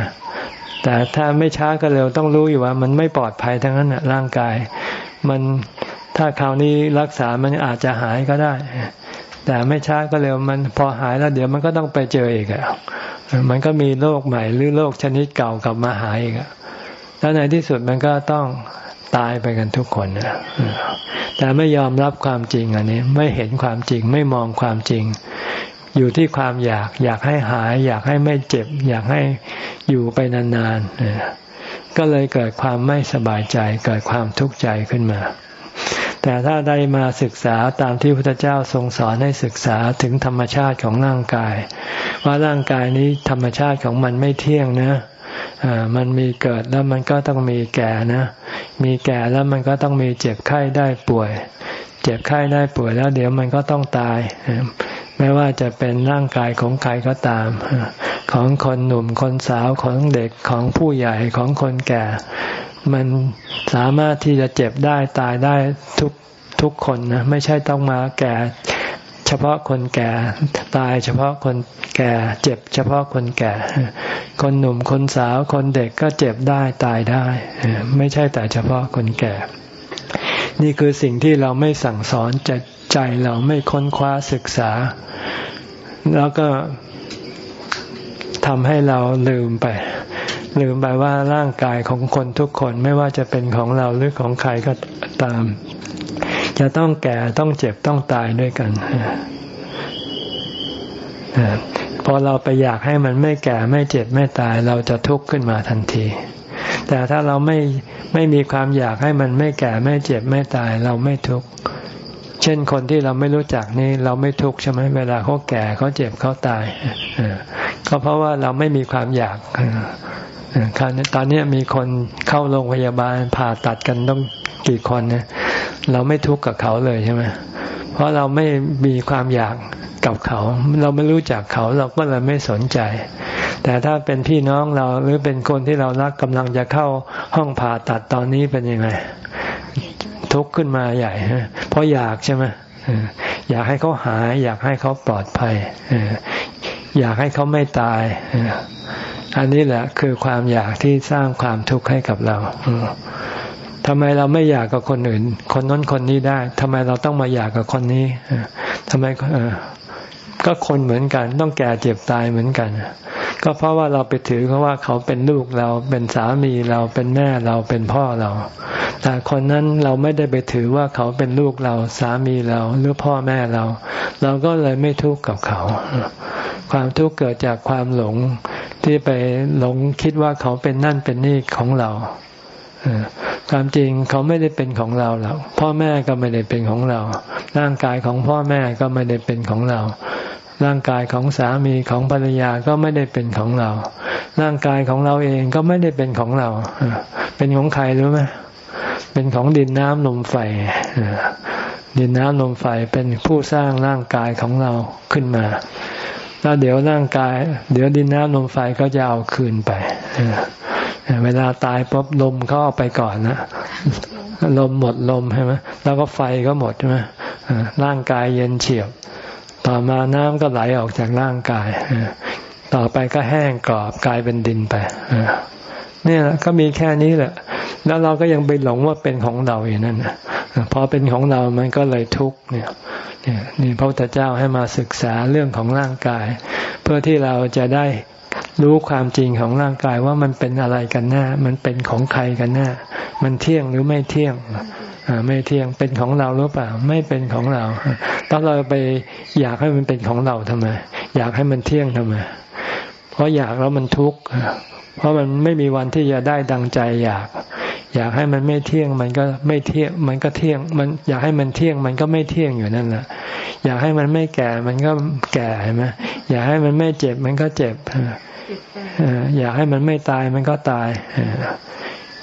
แต่ถ้าไม่ช้าก็เร็วต้องรู้อยู่ว่า มันไม่ปลอดภัยทั้งนั้นร่างกาย มันถ้าคราวนี้รักษามันอาจจะหายก็ได้ แต่ไม่ช้าก็เร็วมันพอหายแล้วเดี๋ยวมันก็ต้องไปเจออีกอะมันก็มีโรคใหม่หรือโรคชนิดเก่ากลับมาหายอีกอะแล้วในที่สุดมันก็ต้องตายไปกันทุกคนนะแต่ไม่ยอมรับความจริงอันนี้ ไม่เห็นความจริงไม่มองความจริง อยู่ที่ความอยากอยากให้หาย อยากให้ไม่เจ็บ อยากให้อยู่ไปนานๆก็เลยเกิดความไม่สบายใจ เกิดความทุกข์ใจขึ้นมา แต่ถ้าได้มาศึกษาตามที่พระพุทธเจ้าทรงสอนให้ศึกษาถึงธรรมชาติของร่างกาย ว่าร่างกายนี้ธรรมชาติของมันไม่เที่ยงนะมันมีเกิดแล้วมันก็ต้องมีแก่นะ มีแก่แล้วมันก็ต้องมีเจ็บไข้ได้ป่วย เจ็บไข้ได้ป่วยแล้วเดี๋ยวมันก็ต้องตาย ไม่ว่าจะเป็นร่างกายของใครก็ตาม ของคนหนุ่มคนสาวของเด็กของผู้ใหญ่ของคนแก่ มันสามารถที่จะเจ็บได้ตายได้ทุกทุกคนนะไม่ใช่ต้องมาแก่ เฉพาะคนแก่ตายเฉพาะคนแก่ เจ็บเฉพาะคนแก่ คนหนุ่มคนสาวคนเด็กก็เจ็บได้ตายได้ ไม่ใช่แต่เฉพาะคนแก่ นี่คือสิ่งที่เราไม่สั่งสอนจะ ใจเราไม่ค้นคว้าศึกษา แล้วก็ทำให้เราลืมไป ลืมไปว่าร่างกายของคนทุกคนไม่ว่าจะเป็นของเราหรือของใครก็ตาม จะต้องแก่ต้องเจ็บต้องตายด้วยกันพอเราไปอยากให้มันไม่แก่ไม่เจ็บไม่ตาย เราจะทุกข์ขึ้นมาทันที แต่ถ้าเราไม่ไม่มีความอยากให้มันไม่แก่ไม่เจ็บไม่ตาย เราไม่ทุกข์ เช่นคนที่เราไม่รู้จักนี่เราไม่ทุกข์ใช่ไหมเวลาเขาแก่เขาเจ็บเขาตายก็เพราะว่าเราไม่มีความอยากตอนนี้มีคนเข้าโรงพยาบาลผ่าตัดกันต้องกี่คนเนี่ยเราไม่ทุกข์กับเขาเลยใช่ไหมเพราะเราไม่มีความอยากกับเขา เราไม่รู้จักเขาเราก็เลยไม่สนใจ แต่ถ้าเป็นพี่น้องเราหรือเป็นคนที่เรารักกำลังจะเข้าห้องผ่าตัดตอนนี้เป็นยังไง ทุกข์ขึ้นมาใหญ่เพราะอยากใช่ไหมอยากให้เขาหาย อยากให้เขาปลอดภัยอยากให้เขาไม่ตาย อันนี้แหละคือความอยากที่สร้างความทุกข์ให้กับเราทำไมเราไม่อยากกับคนอื่น คนน้นคนนี้ได้ทำไมเราต้องมาอยากกับคนนี้ทำไมก็คนเหมือนกัน ต้องแก่เจ็บตายเหมือนกัน ก็เพราะว่าเราไปถือเขาว่าเขาเป็นลูกเราเป็นสามีเราเป็นแม่เราเป็นพ่อเรา แต่คนนั้นเราไม่ได้ไปถือว่าเขาเป็นลูกเราสามีเราหรือพ่อแม่เรา เราก็เลยไม่ทุกข์กับเขา ความทุกข์เกิดจากความหลงที่ไปหลงคิดว่าเขาเป็นนั่นเป็นนี่ของเราความจริงเขาไม่ได้เป็นของเราหรอกพ่อแม่ก็ไม่ได้เป็นของเรา ร่างกายของพ่อแม่ก็ไม่ได้เป็นของเรา ร่างกายของสามีของภรรยาก็ไม่ได้เป็นของเรา ร่างกายของเราเองก็ไม่ได้เป็นของเรา เป็นของใครรู้ไหมเป็นของดินน้ำลมไฟดินน้ำลมไฟเป็นผู้สร้างร่างกายของเราขึ้นมาแล้วเดี๋ยวร่างกาย เดี๋ยวดินน้ำลมไฟก็จะเอาคืนไปเวลาตายปุ๊บลมเขาเอาไปก่อนนะลมหมดลมใช่ไหมแล้วก็ไฟก็หมดใช่ไหมร่างกายเย็นเฉียบ ต่อมาน้ำก็ไหลออกจากร่างกาย ต่อไปก็แห้งกรอบกลายเป็นดินไปนี่ยก็มีแค่นี้แหละ แล้วเราก็ยังไปหลงว่าเป็นของเราอย่างนั้นพอเป็นของเรามันก็เลยทุกข์เนี่ยนี่พระพุทธเจ้าให้มาศึกษาเรื่องของร่างกาย เพื่อที่เราจะได้รู้ความจริงของร่างกายว่ามันเป็นอะไรกันแน่มันเป็นของใครกันแน่มันเที่ยงหรือไม่เที่ยง ไม่เที่ยงเป็นของเราหรือเปล่า ไม่เป็นของเราต้องเราไปอยากให้มันเป็นของเราทำไม อยากให้มันเที่ยงทำไมเพราะอยากแล้วมันทุกข์เพราะมันไม่มีวันที่จะได้ดังใจอยาก อยากให้มันไม่เที่ยงมันก็ไม่เที่ยงมันก็เที่ยงมันอยากให้มันเที่ยงมันก็ไม่เที่ยงอยู่นั่นแหละอยากให้มันไม่แก่มันก็แก่ใช่ไหมอยากให้มันไม่เจ็บมันก็เจ็บอยากให้มันไม่ตายมันก็ตาย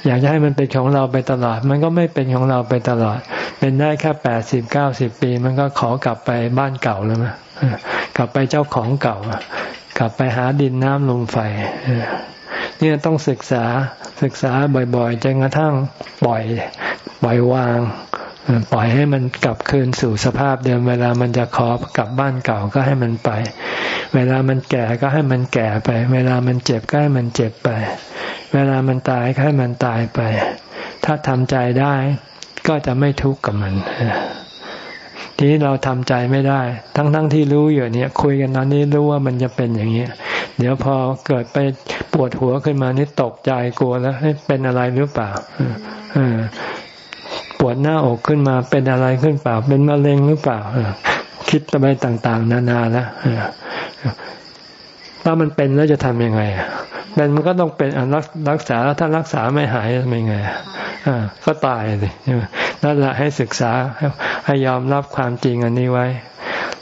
อยากจะให้มันเป็นของเราไปตลอด มันก็ไม่เป็นของเราไปตลอด เป็นได้แค่แปดสิบเก้าสิบปี มันก็ขอกลับไปบ้านเก่าแล้วมั้ยกลับไปเจ้าของเก่า กลับไปหาดินน้ำลมไฟเนี่ยต้องศึกษาศึกษาบ่อยๆจนกระทั่งปล่อยปล่อยวาง ปล่อยให้มันกลับคืนสู่สภาพเดิม เวลามันจะขอกลับบ้านเก่าก็ให้มันไป เวลามันแก่ก็ให้มันแก่ไป เวลามันเจ็บก็ให้มันเจ็บไป เวลามันตายก็ให้มันตายไป ถ้าทำใจได้ก็จะไม่ทุกข์กับมันทีนี้เราทำใจไม่ได้ ทั้งๆทที่รู้อยู่เนี่ย คุยกันตอนนี้รู้ว่ามันจะเป็นอย่างนี้เดี๋ยวพอเกิดไปปวดหัวขึ้นมานี่ตกใจกลัวแล้วเป็นอะไรหรือเปล่า ปวดหน้าอกขึ้นมาเป็นอะไรขึ้นเปล่า เป็นมะเร็งหรือเปล่าคิดไปต่าง ๆ นานาแล้วถ้ามันเป็นแล้วจะทำยังไงเป็นมันก็ต้องเป็นรักรักษาแล้วถ้ารักษาไม่หายทำยังไงก็ตายเลยนั่นแหละให้ศึกษาให้ยอมรับความจริงอันนี้ไว้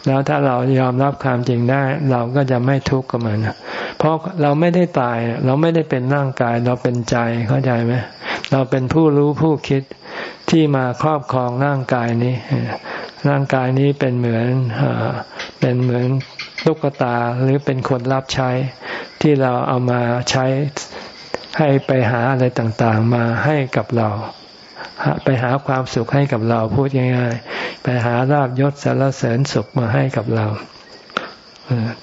แล้วถ้าเรายอมรับความจริงได้ เราก็จะไม่ทุกข์กับมันเพราะเราไม่ได้ตาย เราไม่ได้เป็นร่างกาย เราเป็นใจเข้าใจไหมเราเป็นผู้รู้ผู้คิด ที่มาครอบครองร่างกายนี้ ร่างกายนี้เป็นเหมือนเป็นเหมือนตุ๊กตาหรือเป็นคนรับใช้ ที่เราเอามาใช้ให้ไปหาอะไรต่างๆ มาให้กับเราไปหาความสุขให้กับเราพูดง่ายๆไปหาราบยศสารเสริญสุขมาให้กับเรา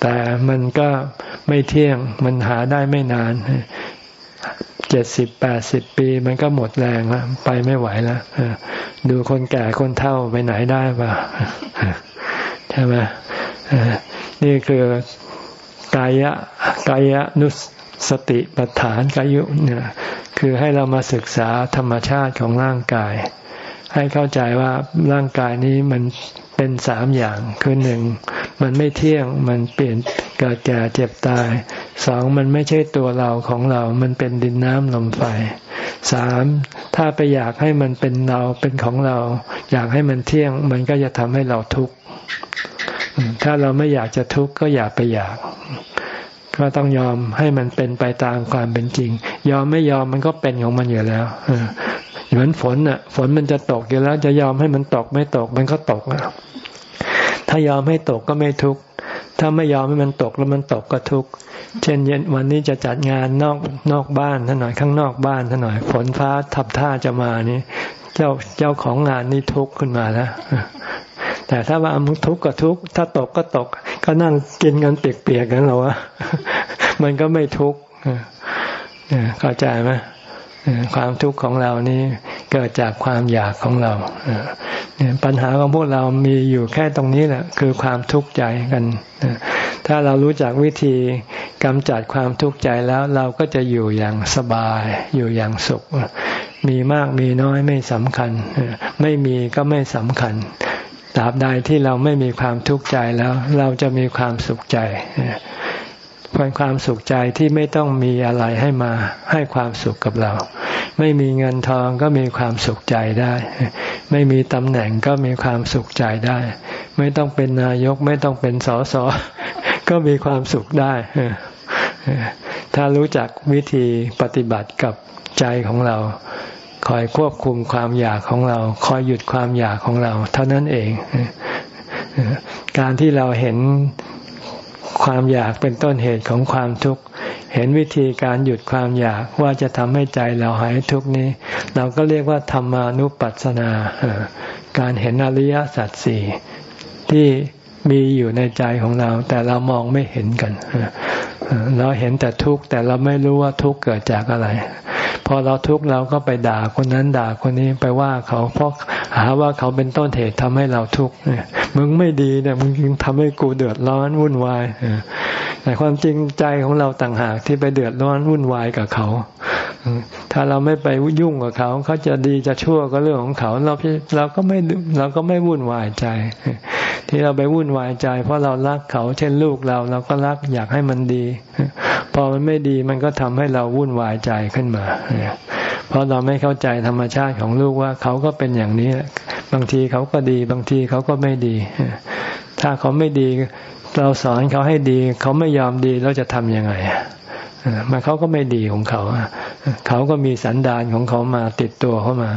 แต่มันก็ไม่เที่ยงมันหาได้ไม่นาน เจ็ดสิบแปดสิบปี มันก็หมดแรงแล้วไปไม่ไหวแล้วดูคนแก่คนเฒ่าไปไหนได้ป่ะใช่ไหมนี่คือกายะกายะนุสติปัฏฐานกายุเนี่ยคือให้เรามาศึกษาธรรมชาติของร่างกาย ให้เข้าใจว่าร่างกายนี้มัน เป็นสามอย่างคือหนึ่งมันไม่เที่ยงมันเปลี่ยนเกิดแก่เจ็บตายสองมันไม่ใช่ตัวเราของเรา มันเป็นดินน้ำลมไฟสามถ้าไปอยากให้มันเป็นเราเป็นของเรา อยากให้มันเที่ยง มันก็จะทำให้เราทุกข์ถ้าเราไม่อยากจะทุกข์ก็อย่าไปอยาก ก็ต้องยอมให้มันเป็นไปตามความเป็นจริง ยอมไม่ยอมมันก็เป็นของมันอยู่แล้ว เหมือนฝนอะ ฝนมันจะตกอยู่แล้ว จะยอมให้มันตกไม่ตก มันก็ตกอะายอมให้ตกก็ไม่ทุกข์ถ้าไม่ยอมให้มันตกแล้วมันตกก็ทุกข์เช่นเย็นวันนี้จะจัดงานนอกนอกบ้านท่านหน่อยข้างนอกบ้านท่านหน่อยฝนฟ้าทับท่าจะมานี่ เจ้าเจ้าของงานนี่ทุกข์ขึ้นมาแล้วแต่ถ้าว่ามึงทุกข์ก็ทุกข์ถ้าตกก็ตก ก็นั่งกินกันเปียกๆกันหรอวะมันก็ไม่ทุกข์เข้าใจไหม ความทุกข์ของเรานี่เกิดจากความอยากของเราเนี่ยปัญหาของพวกเรามีอยู่แค่ตรงนี้แหละคือความทุกข์ใจกัน ถ้าเรารู้จักวิธีกำจัดความทุกข์ใจแล้วเราก็จะอยู่อย่างสบาย อยู่อย่างสุข มีมากมีน้อยไม่สำคัญ ไม่มีก็ไม่สำคัญตราบใดที่เราไม่มีความทุกข์ใจแล้ว เราจะมีความสุขใจ เป็นความสุขใจที่ไม่ต้องมีอะไรให้มาให้ความสุขกับเรา ไม่มีเงินทองก็มีความสุขใจได้ ไม่มีตำแหน่งก็มีความสุขใจได้ ไม่ต้องเป็นนายกไม่ต้องเป็นสสก็มีความสุขได้ ถ้ารู้จักวิธีปฏิบัติกับใจของเรา คอยควบคุมความอยากของเรา คอยหยุดความอยากของเรา เท่านั้นเอง การที่เราเห็น ความอยากเป็นต้นเหตุของความทุกข์ เห็นวิธีการหยุดความอยากว่าจะทำให้ใจเราหายทุกข์นี้ เราก็เรียกว่าธรรมานุปัสสนา การเห็นอริยสัจสี่ที่มีอยู่ในใจของเรา แต่เรามองไม่เห็นกัน เราเห็นแต่ทุกข์แต่เราไม่รู้ว่าทุกข์เกิดจากอะไร พอเราทุกข์เราก็ไปด่าคนนั้นด่าคนนี้ไปว่าเขาเพราะหาว่าเขาเป็นต้นเหตุทำให้เราทุกข์ มึงไม่ดีเนี่ยมึงทำให้กูเดือดร้อนวุ่นวายแต่ความจริงใจของเราต่างหากที่ไปเดือดร้อนวุ่นวายกับเขา ถ้าเราไม่ไปยุ่งกับเขา เขาจะดีจะชั่วก็เรื่องของเขาเราเราก็ไม่เราก็ไม่วุ่นวายใจ ที่เราไปวุ่นวายใจ เพราะเรารักเขา เช่นลูกเราเราก็รักอยากให้มันดี พอมันไม่ดีมันก็ทำให้เราวุ่นวายใจขึ้นมา เพราะเราไม่เข้าใจธรรมชาติของลูกว่าเขาก็เป็นอย่างนี้ บางทีเขาก็ดี บางทีเขาก็ไม่ดี ถ้าเขาไม่ดี เราสอนเขาให้ดี เขาไม่ยอมดีเราจะทำยังไงมันเขาก็ไม่ดีของเขา เขาก็มีสันดานของเขามาติดตัวเข้ามา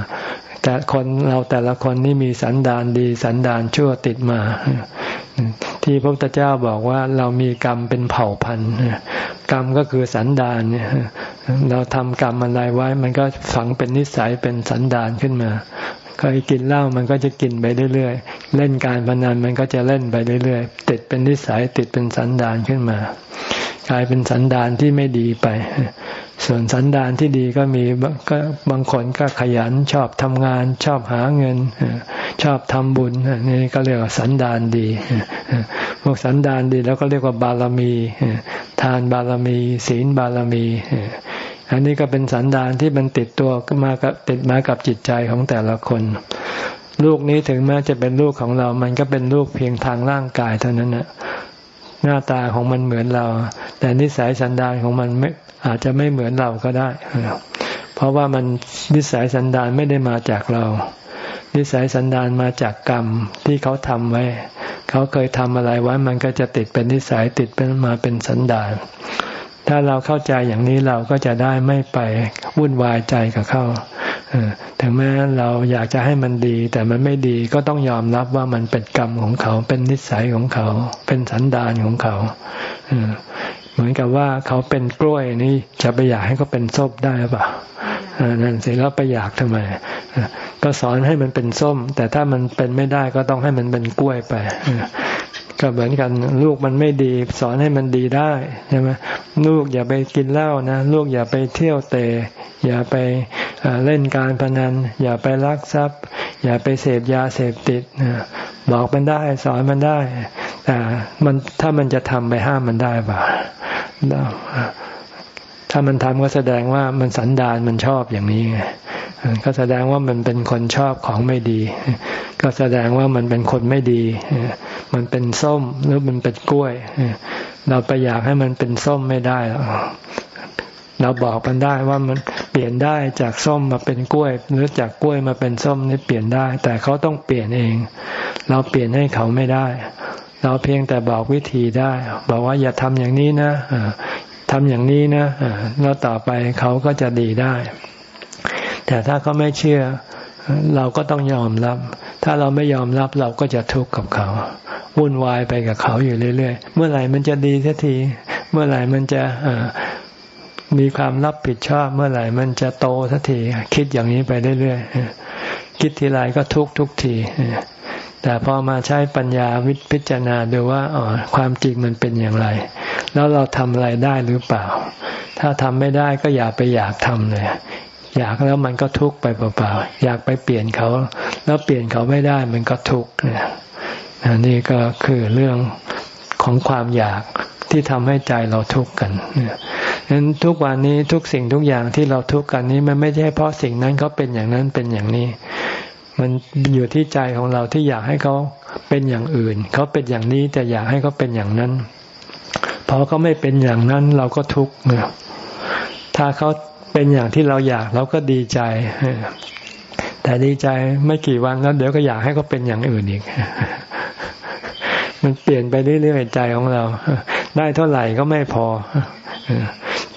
แต่คนเราแต่ละคนนี่มีสันดานดี สันดานชั่วติดมา ที่พระพุทธเจ้าบอกว่าเรามีกรรมเป็นเผ่าพันธุ์กรรมก็คือสันดานเนี่ยเราทำกรรมอะไรไว้ มันก็ฝังเป็นนิสัยเป็นสันดานขึ้นมาเคยกินเหล้ามันก็จะกินไปเรื่อยๆเล่นการพนันมันก็จะเล่นไปเรื่อยๆติดเป็นนิสัยติดเป็นสันดานขึ้นมากลายเป็นสันดานที่ไม่ดีไป ส่วนสันดานที่ดีก็มีก็บางคนก็ขยันชอบทำงานชอบหาเงิน ชอบทำบุญนี่ก็เรียกว่าสันดานดีพวกสันดานดีแล้วก็เรียกว่าบารมีทานบารมี ศีลบารมีอันนี้ก็เป็นสันดานที่มันติดตัวมากับติดมากับจิตใจของแต่ละคน ลูกนี้ถึงแม้จะเป็นลูกของเรา มันก็เป็นลูกเพียงทางร่างกายเท่านั้นนะ หน้าตาของมันเหมือนเรา แต่นิสัยสันดานของมันไม่อาจจะไม่เหมือนเราก็ได้ เพราะว่ามันนิสัยสันดานไม่ได้มาจากเรา นิสัยสันดานมาจากกรรมที่เขาทำไว้ เขาเคยทำอะไรไว้มันก็จะติดเป็นนิสัยติดเป็นมาเป็นสันดาน ถ้าเราเข้าใจอย่างนี้เราก็จะได้ไม่ไปวุ่นวายใจกับเขาถึงแม้เราอยากจะให้มันดี แต่มันไม่ดีก็ต้องยอมรับว่ามันเป็นกรรมของเขา เป็นนิสัยของเขา เป็นสันดานของเขาเหมือนกับว่าเขาเป็นกล้วยนี่จะไปอยากให้เขาเป็นส้มได้หรือเปล่านั่นสิแล้วไปอยากทำไมก็สอนให้มันเป็นส้ม แต่ถ้ามันเป็นไม่ได้ก็ต้องให้มันเป็นกล้วยไป ก็เหมือนกันลูกมันไม่ดี สอนให้มันดีได้ใช่ไหมลูกอย่าไปกินเหล้านะ ลูกอย่าไปเที่ยวเตะอย่าไปเล่นการพนัน อย่าไปลักทรัพย์ อย่าไปเสพยาเสพติดบอกมันได้สอนมันได้แต่มันถ้ามันจะทำไปห้ามมันได้ป่ะถ้ามันทำก็แสดงว่ามันสันดานมันชอบอย่างนี้ไง ก็แสดงว่ามันเป็นคนชอบของไม่ดี ก็แสดงว่ามันเป็นคนไม่ดี มันเป็นส้มหรือมันเป็นกล้วย เราไปอยากให้มันเป็นส้มไม่ได้เราบอกมันได้ว่ามันเปลี่ยนได้จากส้มมาเป็นกล้วย หรือจากกล้วยมาเป็นส้มนี่เปลี่ยนได้ แต่เขาต้องเปลี่ยนเอง เราเปลี่ยนให้เขาไม่ได้ เราเพียงแต่บอกวิธีได้ บอกว่าอย่าทำอย่างนี้นะทำอย่างนี้นะแล้วต่อไปเขาก็จะดีได้ แต่ถ้าเขาไม่เชื่อ เราก็ต้องยอมรับ ถ้าเราไม่ยอมรับเราก็จะทุกข์กับเขา วุ่นวายไปกับเขาอยู่เรื่อยๆ เมื่อไหร่มันจะดีสักที เมื่อไหร่มันจะมีความรับผิดชอบ เมื่อไหร่มันจะโตสักที คิดอย่างนี้ไปเรื่อยๆ คิดทีไรก็ทุกทุกทีแต่พอมาใช้ปัญญาวิพิจารณาดูว่าอ๋อความจริงมันเป็นอย่างไร แล้วเราทำอะไรได้หรือเปล่า ถ้าทำไม่ได้ก็อย่าไปอยากทำเลย อยากแล้วมันก็ทุกข์ไปเปล่าๆอยากไปเปลี่ยนเขา แล้วเปลี่ยนเขาไม่ได้มันก็ทุกข์เนี่ยนี่ก็คือเรื่องของความอยากที่ทำให้ใจเราทุกข์กันเนี่ยนั้นทุกวันนี้ทุกสิ่งทุกอย่างที่เราทุกข์กันนี้มันไม่ใช่เพราะสิ่งนั้นเขาเป็นอย่างนั้นเป็นอย่างนี้ มันอยู่ที่ใจของเราที่อยากให้เขาเป็นอย่างอื่น เขาเป็นอย่างนี้แต่อยากให้เขาเป็นอย่างนั้นพอเขาไม่เป็นอย่างนั้นเราก็ทุกข์เนี่ยถ้าเขา เป็นอย่างที่เราอยากเราก็ดีใจ แต่ดีใจไม่กี่วันแล้วเดี๋ยวก็อยากให้เขาเป็นอย่างอื่นอีก มันเปลี่ยนไปเรื่อยๆใจของเรา ได้เท่าไหร่ก็ไม่พอ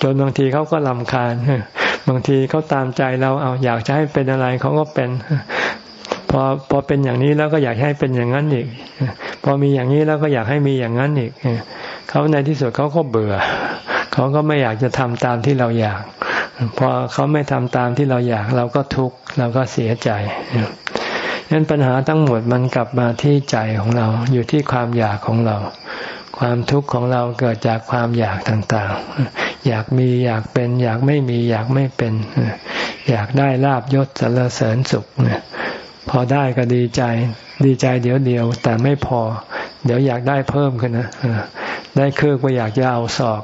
จนบางทีเขาก็ลำคาญบางทีเขาตามใจเราเอาอยากจะให้เป็นอะไรเขาก็เป็นพอพอเป็นอย่างนี้แล้วก็อยากให้เป็นอย่างนั้นอีก พอมีอย่างนี้แล้วก็อยากให้มีอย่างนั้นอีกเขาในที่สุดเขาก็เบื่อ เขาก็ไม่อยากจะทำตามที่เราอยาก พอเขาไม่ทำตามที่เราอยากเราก็ทุกข์เราก็เสียใจนั้นปัญหาทั้งหมดมันกลับมาที่ใจของเราอยู่ที่ความอยากของเรา ความทุกข์ของเราเกิดจากความอยากต่างๆ อยากมีอยากเป็น อยากไม่มีอยากไม่เป็น อยากได้ลาบยศสรรเสริญสุขพอได้ก็ดีใจ ดีใจเดี๋ยวเดียว แต่ไม่พอ เดี๋ยวอยากได้เพิ่มขึ้นนะได้เคืบก็อยากจะเอาศอก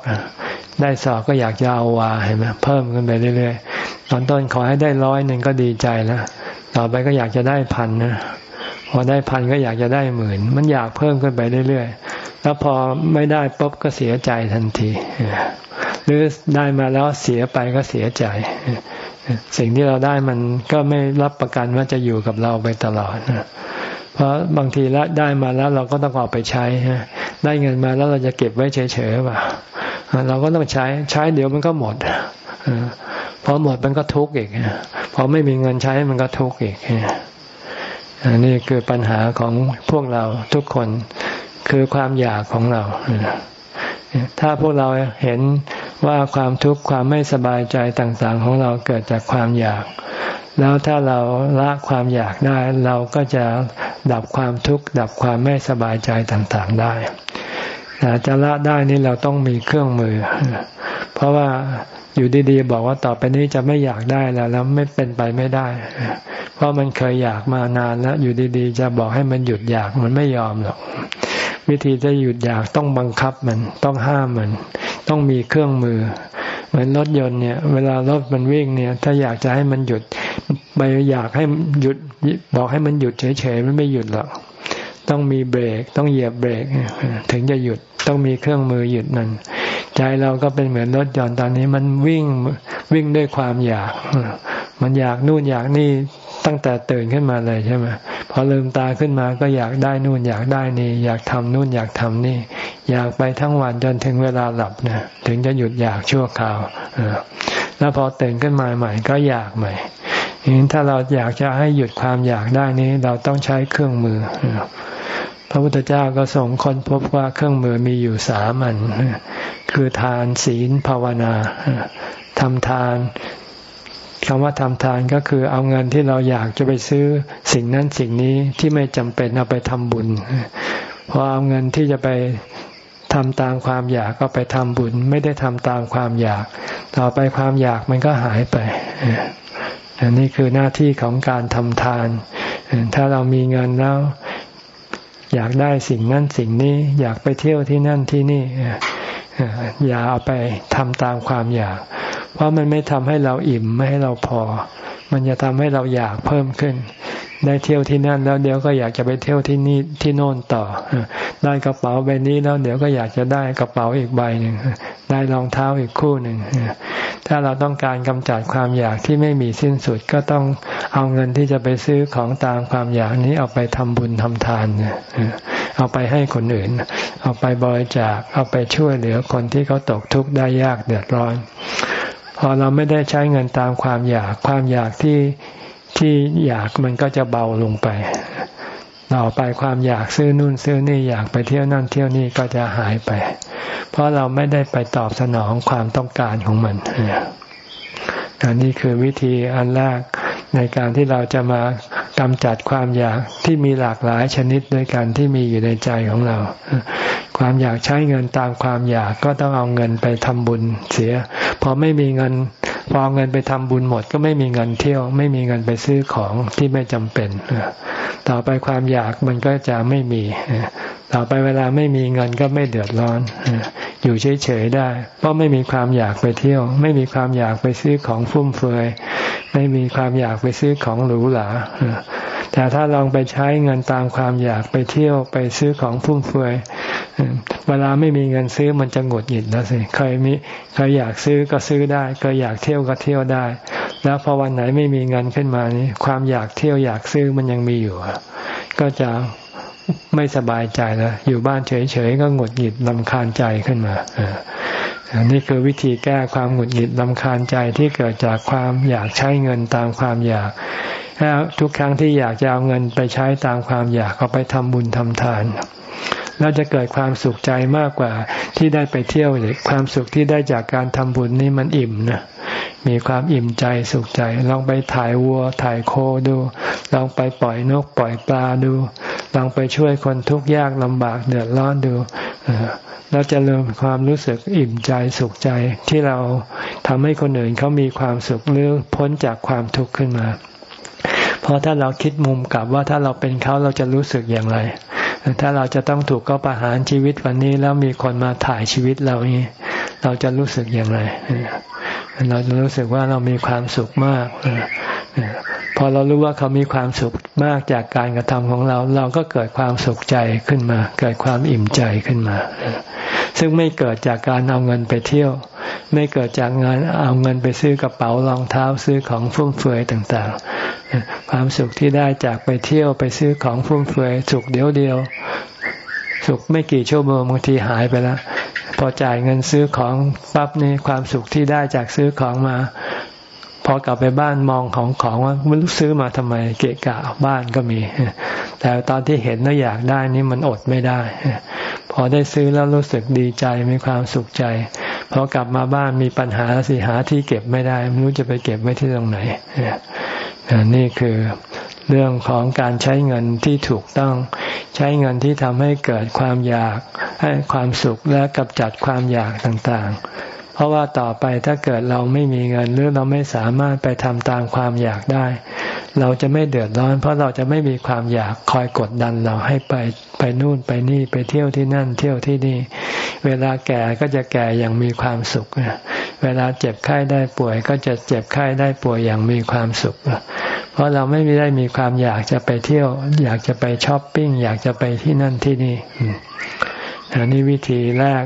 ได้ศอกก็อยากจะเอาวาเห็นไหมเพิ่มขึ้นไปเรื่อยๆตอนต้นขอให้ได้ร้อยหนึ่งก็ดีใจแล้วต่อไปก็อยากจะได้พันนะพอได้พันก็อยากจะได้หมื่นมันอยากเพิ่มขึ้นไปเรื่อยๆแล้วพอไม่ได้ปุ๊บก็เสียใจทันทีหรือได้มาแล้วเสียไปก็เสียใจ สิ่งที่เราได้มันก็ไม่รับประกันว่าจะอยู่กับเราไปตลอดเพราะบางทีละได้มาแล้วเราก็ต้องเอาไปใช้ได้เงินมาแล้วเราจะเก็บไว้เฉยๆป่ะ เราก็ต้องใช้ใช้เดี๋ยวมันก็หมดพอหมดมันก็ทุกข์อีกพอไม่มีเงินใช้มันก็ทุกข์อีกอันนี้คือปัญหาของพวกเราทุกคนคือความอยากของเรา ถ้าพวกเราเห็นว่าความทุกข์ความไม่สบายใจต่างๆ ของเราเกิดจากความอยาก แล้วถ้าเราละความอยากได้ เราก็จะดับความทุกข์ดับความไม่สบายใจต่างๆได้ จะละได้นี่เราต้องมีเครื่องมือ เพราะว่าอยู่ดีๆบอกว่าต่อไปนี้จะไม่อยากได้แล้วแล้วไม่เป็นไปไม่ได้ เพราะมันเคยอยากมานานแล้ว อยู่ดีๆ จะบอกให้มันหยุดอยากมันไม่ยอมหรอก วิธีจะหยุดอยากต้องบังคับมันต้องห้ามมัน ต้องมีเครื่องมือ เหมือนรถยนต์เนี่ย เวลารถมันวิ่งเนี่ย ถ้าอยากจะให้มันหยุดไปอยากให้หยุด บอกให้มันหยุดเฉยๆมันไม่หยุดหรอกต้องมีเบรก ต้องเหยียบเบรกถึงจะหยุด ต้องมีเครื่องมือหยุดมัน ใจเราก็เป็นเหมือนรถยนต์ตอนนี้มันวิ่งวิ่งด้วยความอยาก มันอยากนู่นอยากนี่ตั้งแต่ตื่นขึ้นมาเลยใช่ไหมพอลืมตาขึ้นมาก็อยากได้นู่นอยากได้นี่ อยากทำนู่นอยากทำนี่ อยากไปทั้งวันจนถึงเวลาหลับนี่ยถึงจะหยุดอยากชั่วคราวแล้วพอตื่นขึ้นมาใหม่ก็อยากใหม่ถ้าเราอยากจะให้หยุดความอยากได้นี้ เราต้องใช้เครื่องมือ พระพุทธเจ้าก็ส่งคนพบว่าเครื่องมือมีอยู่สามัน คือทานศีลภาวนาทำทานคำว่าทำทานก็คือเอาเงินที่เราอยากจะไปซื้อสิ่งนั้นสิ่งนี้ที่ไม่จำเป็นเอาไปทำบุญพอเอาเงินที่จะไปทำตามความอยากก็ไปทำบุญ ไม่ได้ทำตามความอยาก ต่อไปความอยากมันก็หายไปอันนี้คือหน้าที่ของการทำทาน ถ้าเรามีเงินแล้ว อยากได้สิ่งนั้นสิ่งนี้ อยากไปเที่ยวที่นั่นที่นี่อย่าเอาไปทำตามความอยาก เพราะมันไม่ทำให้เราอิ่มไม่ให้เราพอ มันจะทำให้เราอยากเพิ่มขึ้น ได้เที่ยวที่นั่นแล้วเดี๋ยวก็อยากจะไปเที่ยวที่นี่ที่โน่นต่อ ได้กระเป๋าใบนี้แล้วเดี๋ยวก็อยากจะได้กระเป๋าอีกใบหนึ่งได้รองเท้าอีกคู่หนึ่งถ้าเราต้องการกำจัดความอยากที่ไม่มีสิ้นสุดก็ต้องเอาเงินที่จะไปซื้อของตามความอยากนี้เอาไปทำบุญทำทานเอาไปให้คนอื่น เอาไปบริจาคเอาไปช่วยเหลือคนที่เขาตกทุกข์ได้ยากเดือดร้อน พอเราไม่ได้ใช้เงินตามความอยากความอยากที่ที่อยากมันก็จะเบาลงไป ต่อไปความอยากซื้อนู่นซื้อนี่อยากไปเที่ยวนั่นเที่ยวนี่ก็จะหายไป เพราะเราไม่ได้ไปตอบสนองความต้องการของมันอันนี้คือวิธีอันแรก ในการที่เราจะมากำจัดความอยากที่มีหลากหลายชนิดด้วยกันที่มีอยู่ในใจของเรา ความอยากใช้เงินตามความอยากก็ต้องเอาเงินไปทำบุญเสีย พอไม่มีเงิน พอเงินไปทำบุญหมดก็ไม่มีเงินเที่ยว ไม่มีเงินไปซื้อของที่ไม่จำเป็นต่อไปความอยากมันก็จะไม่มี ต่อไปเวลาไม่มีเงินก็ไม่เดือดร้อน อยู่เฉยๆได้ เพราะไม่มีความอยากไปเที่ยว ไม่มีความอยากไปซื้อของฟุ่มเฟือย ไม่มีความอยากไปซื้อของหรูหรา แต่ถ้าลองไปใช้เงินตามความอยากไปเที่ยวไปซื้อของฟุ่มเฟือยเวลาไม่มีเงินซื้อมันจะหงุดหงิดแล้วสิเคยมีเคยอยากซื้อก็ซื้อได้เคยอยากเที่ยวก็เที่ยวได้ แล้วพอวันไหนไม่มีเงินขึ้นมานี้ความอยากเที่ยวอยากซื้อมันยังมีอยู่ก็จะไม่สบายใจแล้วอยู่บ้านเฉยๆก็หงุดหงิดลำคาญใจขึ้นมาอันนี้คือวิธีแก้ความหงุดหงิดลำคาญใจที่เกิดจากความอยากใช้เงินตามความอยาก แล้วทุกครั้งที่อยากจะเอาเงินไปใช้ตามความอยากก็ไปทำบุญทำทานเราจะเกิดความสุขใจมากกว่าที่ได้ไปเที่ยวเลยความสุขที่ได้จากการทำบุญนี่มันอิ่มนะมีความอิ่มใจสุขใจ ลองไปถ่ายวัวถ่ายโคดู ลองไปปล่อยนกปล่อยปลาดู ลองไปช่วยคนทุกข์ยากลำบากเดือดร้อนดูเราจะเริ่มความรู้สึกอิ่มใจสุขใจที่เราทำให้คนอื่นเขามีความสุขหรือพ้นจากความทุกข์ขึ้นมา เพราะถ้าเราคิดมุมกลับว่าถ้าเราเป็นเขาเราจะรู้สึกอย่างไร ถ้าเราจะต้องถูกก็ประหารชีวิตวันนี้แล้วมีคนมาถ่ายชีวิตเรานี้ เราจะรู้สึกอย่างไร เราจะรู้สึกว่าเรามีความสุขมาก พอเรารู้ว่าเขามีความสุขมากจากการกระทำของเรา เราก็เกิดความสุขใจขึ้นมา เกิดความอิ่มใจขึ้นมา ซึ่งไม่เกิดจากการเอาเงินไปเที่ยว ไม่เกิดจากเงินเอาเงินไปซื้อกระเป๋ารองเท้าซื้อของฟุ่มเฟือยต่างๆ ความสุขที่ได้จากไปเที่ยวไปซื้อของฟุ่มเฟือยสุขเดียวเดียว สุขไม่กี่ชั่วโมงบางทีหายไปแล้วพอจ่ายเงินซื้อของปั๊บนี่ความสุขที่ได้จากซื้อของมา พอกลับไปบ้านมองของของว่าไม่รู้ซื้อมาทำไมเกะกะบ้านก็มี แต่ตอนที่เห็นแล้วอยากได้นี่มันอดไม่ได้ พอได้ซื้อแล้วรู้สึกดีใจมีความสุขใจพอกลับมาบ้านมีปัญหาสิหาที่เก็บไม่ได้ไม่รู้จะไปเก็บไว้ที่ตรงไหนนี่คือเรื่องของการใช้เงินที่ถูกต้อง ใช้เงินที่ทำให้เกิดความอยากให้ความสุขและกำจัดความอยากต่างๆ เพราะว่าต่อไปถ้าเกิดเราไม่มีเงิน หรือเราไม่สามารถไปทำตามความอยากได้ เราจะไม่เดือดร้อน เพราะเราจะไม่มีความอยากคอยกดดันเราให้ไปไปนู่นไปนี่ไปเที่ยวที่นั่นเที่ยวที่นี่ เวลาแก่ก็จะแก่อย่างมีความสุข เวลาเจ็บไข้ได้ป่วย ก็จะเจ็บไข้ได้ป่วยอย่างมีความสุข เพราะเราไม่ได้มีความอยากจะไปเที่ยว อยากจะไปช้อปปิ้งอยากจะไปที่นั่นที่นี่อันนี้วิธีแรก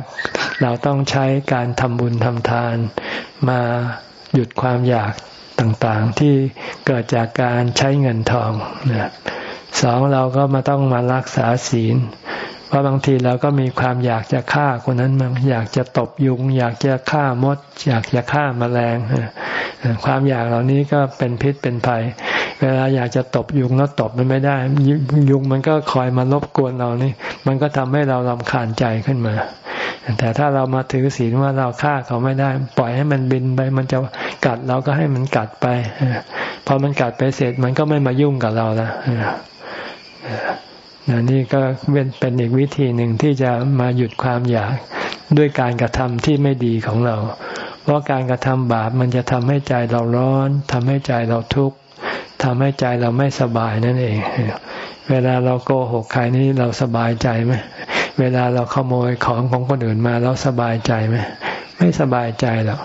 เราต้องใช้การทำบุญทำทาน มาหยุดความอยากต่างๆ ที่เกิดจากการใช้เงินทองสองเราก็มาต้องมารักษาศีล เพราะบางทีเราก็มีความอยากจะฆ่าคนนั้นบางอยากจะตบยุง อยากจะฆ่ามด อยากจะฆ่ามาแมลงความอยากเหล่านี้ก็เป็นพิษเป็นภัย เวลาอยากจะตบยุงแล้วตบมันไม่ได้ ยุงมันก็คอยมารบกวนเรานี่ มันก็ทำให้เราลำคาญใจขึ้นมา แต่ถ้าเรามาถือศีลว่าเราฆ่าเขาไม่ได้ ปล่อยให้มันบินไป มันจะกัดเราก็ให้มันกัดไปพอมันกัดไปเสร็จมันก็ไม่มายุ่งกับเราแล้ว นี่ก็เป็นอีกวิธีหนึ่งที่จะมาหยุดความอยากด้วยการกระทำที่ไม่ดีของเรา เพราะการกระทำบาปมันจะทำให้ใจเราร้อนทำให้ใจเราทุกข์ทำให้ใจเราไม่สบายนั่นเอง เวลาเราโกหกใครนี่เราสบายใจไหมเวลาเราขโมยของของคนอื่นมาเราสบายใจไหมไม่สบายใจหรอก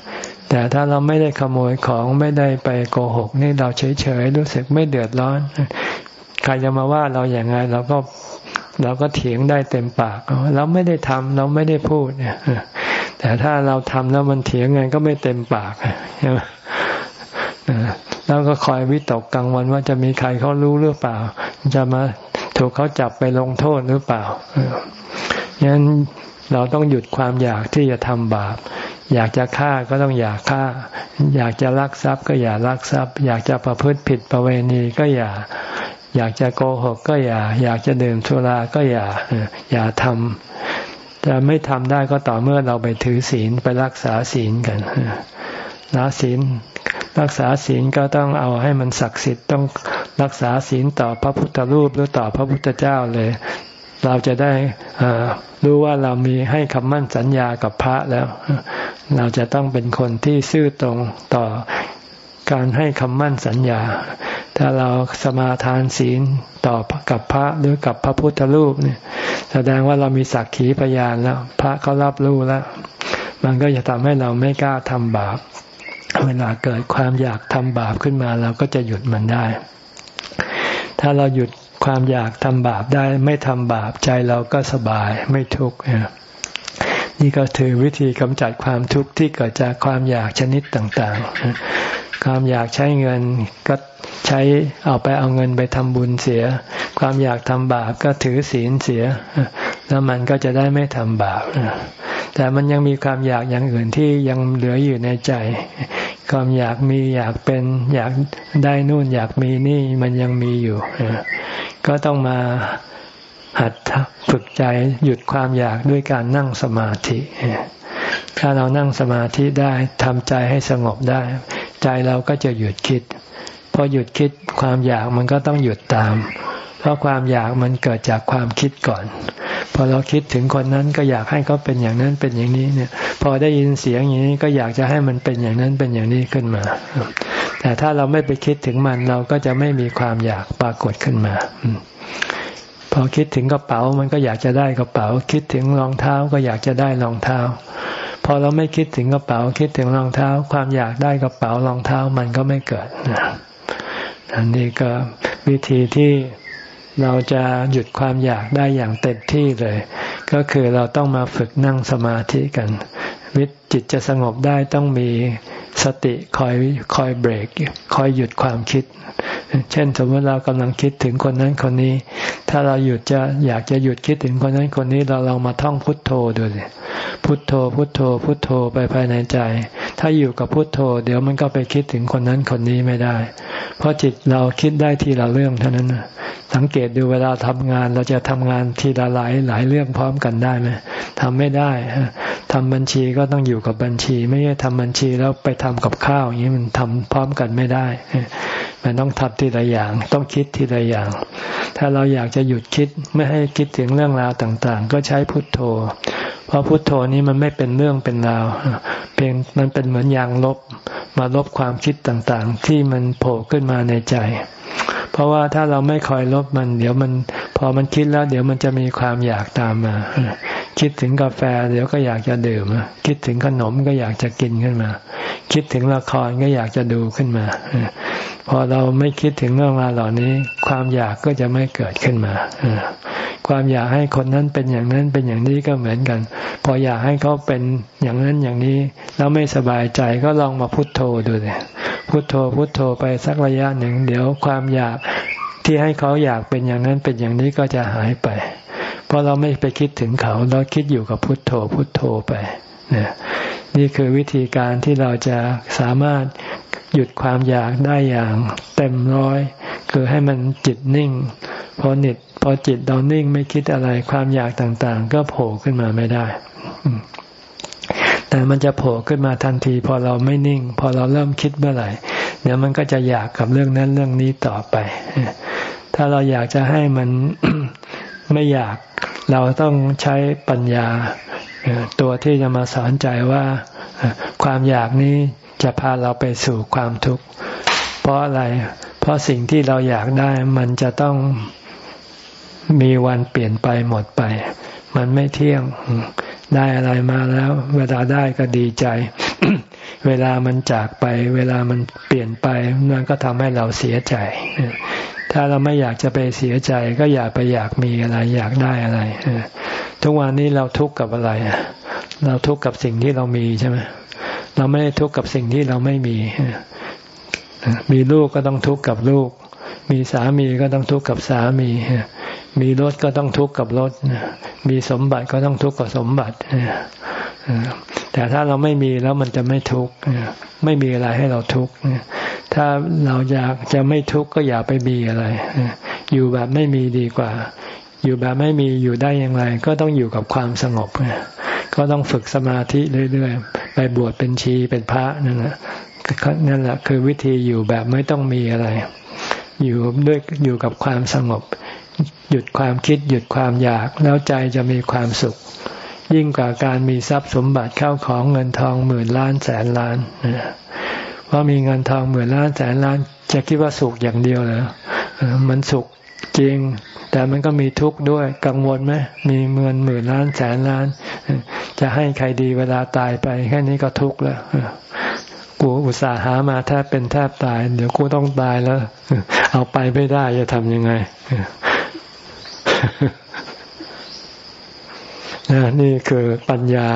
แต่ถ้าเราไม่ได้ขโมยของไม่ได้ไปโกหกนี่เราเฉยๆรู้สึกไม่เดือดร้อน ใครจะมาว่าเราอย่างไงเราก็เราก็เถียงได้เต็มปากเราไม่ได้ทำเราไม่ได้พูดเนี่ยแต่ถ้าเราทำแล้วมันเถียงไงก็ไม่เต็มปากใช่ไหมแล้วก็คอยวิตกกังวลว่าจะมีใครเขารู้หรือเปล่า จะมาถูกเขาจับไปลงโทษหรือเปล่ายันั้นเราต้องหยุดความอยากที่จะทำบาป อยากจะฆ่าก็ต้องอยากฆ่า อยากจะลักทรัพย์ก็อย่าลักทรัพย์ อยากจะประพฤติผิดประเวณีก็อย่า อยากจะโกหกก็อย่า อยากจะดื่มสุราก็อย่า อย่าทำจะไม่ทำได้ก็ต่อเมื่อเราไปถือศีลไปรักษาศีลกันละศีลรักษาศีลก็ต้องเอาให้มันศักดิ์สิทธิ์ต้องรักษาศีลต่อพระพุทธรูปหรือต่อพระพุทธเจ้าเลย เราจะได้รู้ว่าเรามีให้คำมั่นสัญญากับพระแล้ว เราจะต้องเป็นคนที่ซื่อตรงต่อการให้คำมั่นสัญญา ถ้าเราสมาทานศีลต่อกับพระหรือกับพระพุทธรูปเนี่ย แสดงว่าเรามีสักขีพยานแล้ว พระเขารับรู้แล้ว มันก็จะทำให้เราไม่กล้าทำบาป เวลาเกิดความอยากทำบาปขึ้นมาเราก็จะหยุดมันได้ ถ้าเราหยุดความอยากทำบาปได้ไม่ทำบาปใจเราก็สบายไม่ทุกข์นี่ก็ถือวิธีกำจัดความทุกข์ที่เกิดจากความอยากชนิดต่างๆ ความอยากใช้เงินก็ใช้เอาไปเอาเงินไปทำบุญเสีย ความอยากทำบาปก็ถือศีลเสีย แล้วมันก็จะได้ไม่ทำบาปแต่มันยังมีความอยากอย่างอื่นที่ยังเหลืออยู่ในใจ ความอยากมีอยากเป็นอยากได้นู่นอยากมีนี่มันยังมีอยู่ก็ต้องมาหัดฝึกใจหยุดความอยากด้วยการนั่งสมาธิ ถ้าเรานั่งสมาธิได้ทำใจให้สงบได้ ใจเราก็จะหยุดคิด พอหยุดคิดความอยากมันก็ต้องหยุดตาม เพราะความอยากมันเกิดจากความคิดก่อน พอเราคิดถึงคนนั้นก็อยากให้เขาเป็นอย่างนั้นเป็นอย่างนี้เนี่ย พอได้ยินเสียงอย่างนี้ก็อยากจะให้มันเป็นอย่างนั้นเป็นอย่างนี้ขึ้นมา แต่ถ้าเราไม่ไปคิดถึงมันเราก็จะไม่มีความอยากปรากฏขึ้นมาพอคิดถึงกระเป๋ามันก็อยากจะได้กระเป๋า คิดถึงรองเท้าก็อยากจะได้รองเท้า พอเราไม่คิดถึงกระเป๋าคิดถึงรองเท้า ความอยากได้กระเป๋ารองเท้ามันก็ไม่เกิดอันนี้ก็วิธีที่เราจะหยุดความอยากได้อย่างเต็มที่เลย ก็คือเราต้องมาฝึกนั่งสมาธิกัน วิจิตจะสงบได้ต้องมีสติคอยคอยเบรกคอยหยุดความคิด เช่นสมมติเรากำลังคิดถึงคนนั้นคนนี้ ถ้าเราหยุดจะอยากจะหยุดคิดถึงคนนั้นคนนี้เราลองมาท่องพุทโธดูสิพุทโธ พุทโธ พุทโธไปภายในใจ ถ้าอยู่กับพุทโธ เดี๋ยวมันก็ไปคิดถึงคนนั้นคนนี้ไม่ได้ เพราะจิตเราคิดได้ทีละเรื่องเท่านั้นสังเกตดูเวลาทำงานเราจะทำงานทีละหลายหลายเรื่องพร้อมกันได้ไหมทำไม่ได้ทำบัญชีก็ต้องอยู่กับบัญชี ไม่ใช่ทำบัญชีแล้วไปทำกับข้าวอย่างนี้มันทำพร้อมกันไม่ได้ มันต้องทำทีละอย่าง ต้องคิดทีละอย่าง ถ้าเราอยากจะหยุดคิดไม่ให้คิดถึงเรื่องราวต่างๆ ก็ใช้พุทโธ เพราะพุทโธนี้มันไม่เป็นเรื่องเป็นราวเพียงมันเป็นเหมือนยางลบ มาลบความคิดต่างๆ ที่มันโผล่ขึ้นมาในใจ เพราะว่าถ้าเราไม่คอยลบมัน เดี๋ยวมัน พอมันคิดแล้ว เดี๋ยวมันจะมีความอยากตามมา คิดถึงกาแฟ เดี๋ยวก็อยากจะดื่มคิดถึงขนมก็อยากจะกินขึ้นมา คิดถึงละครก็อยากจะดูขึ้นมา พอเราไม่คิดถึงเรื่องราวเหล่านี้ ความอยากก็จะไม่เกิดขึ้นมาความอยากให้คนนั้นเป็นอย่างนั้นเป็นอย่างนี้ก็เหมือนกัน พออยากให้เขาเป็นอย่างนั้นอย่างนี้ แล้วไม่สบายใจก็ลองมาพุโทโธดูเลยพุโทโธพุโทโธไปสักระยะหนึ่ง เดี๋ยวความอยากที่ให้เขาอยากเป็นอย่างนั้นเป็นอย่างนี้ก็จะหายไป เพราะเราไม่ไปคิดถึงเขา เราคิดอยู่กับพุทโธพุทโธไปนี่นี่คือวิธีการที่เราจะสามารถหยุดความอยากได้อย่างเต็มร้อย คือให้มันจิตนิ่งพอนิดพอจิตเรานิ่งไม่คิดอะไรความอยากต่างๆ ก็โผล่ขึ้นมาไม่ได้ แต่มันจะโผล่ขึ้นมาทันที พอเราไม่นิ่ง พอเราเริ่มคิดเมื่อไหร่เดี๋ยวมันก็จะอยากกับเรื่องนั้นเรื่องนี้ต่อไป ถ้าเราอยากจะให้มัน ไม่อยากเราต้องใช้ปัญญา ตัวที่จะมาสอนใจว่าความอยากนี้จะพาเราไปสู่ความทุกข์ เพราะอะไร เพราะสิ่งที่เราอยากได้มันจะต้องมีวันเปลี่ยนไปหมดไป มันไม่เที่ยง ได้อะไรมาแล้ว เวลาได้ก็ดีใจ เวลามันจากไป เวลามันเปลี่ยนไป มันก็ทำให้เราเสียใจ ถ้าเราไม่อยากจะไปเสียใจก็อย่าไปอยากมีอะไร อยากได้อะไรทุกวันนี้เราทุกข์กับอะไรเราทุกข์กับสิ่งที่เรามีใช่ไหมเราไม่ได้ทุกข์กับสิ่งที่เราไม่มี มีลูกก็ต้องทุกข์กับลูก มีสามีก็ต้องทุกข์กับสามี มีรถก็ต้องทุกข์กับรถ มีสมบัติก็ต้องทุกข์กับสมบัติ แต่ถ้าเราไม่มีแล้วมันจะไม่ทุกข์ ไม่มีอะไรให้เราทุกข์ ถ้าเราอยากจะไม่ทุกข์ก็อย่าไปมีอะไร อยู่แบบไม่มีดีกว่า อยู่แบบไม่มีอยู่ได้อย่างไร ก็ต้องอยู่กับความสงบ ก็ต้องฝึกสมาธิเรื่อยๆ ไปบวชเป็นชีเป็นพระนั่นแหละนั่นแหละคือวิธีอยู่แบบไม่ต้องมีอะไร อยู่ด้วยอยู่กับความสงบ หยุดความคิดหยุดความอยากแล้วใจจะมีความสุข ยิ่งกว่าการมีทรัพย์สมบัติเข้าของเงินทองหมื่นล้านแสนล้าน เพรามีเงินทองหมื่นล้านแสนล้าน จะคิดว่าสุขอย่างเดียวเหรอมันสุขจริง แต่มันก็มีทุกข์ด้วยกังวลไหมมีเงินหมื่นล้านแสนล้าน จะให้ใครดีเวลาตายไป แค่นี้ก็ทุกข์แล้วกูอุตส่าห์หามาแทบเป็นแทบตาย เดี๋ยวกูต้องตายแล้ว เอาไปไม่ได้จะทำยังไง นี่คือปัญญา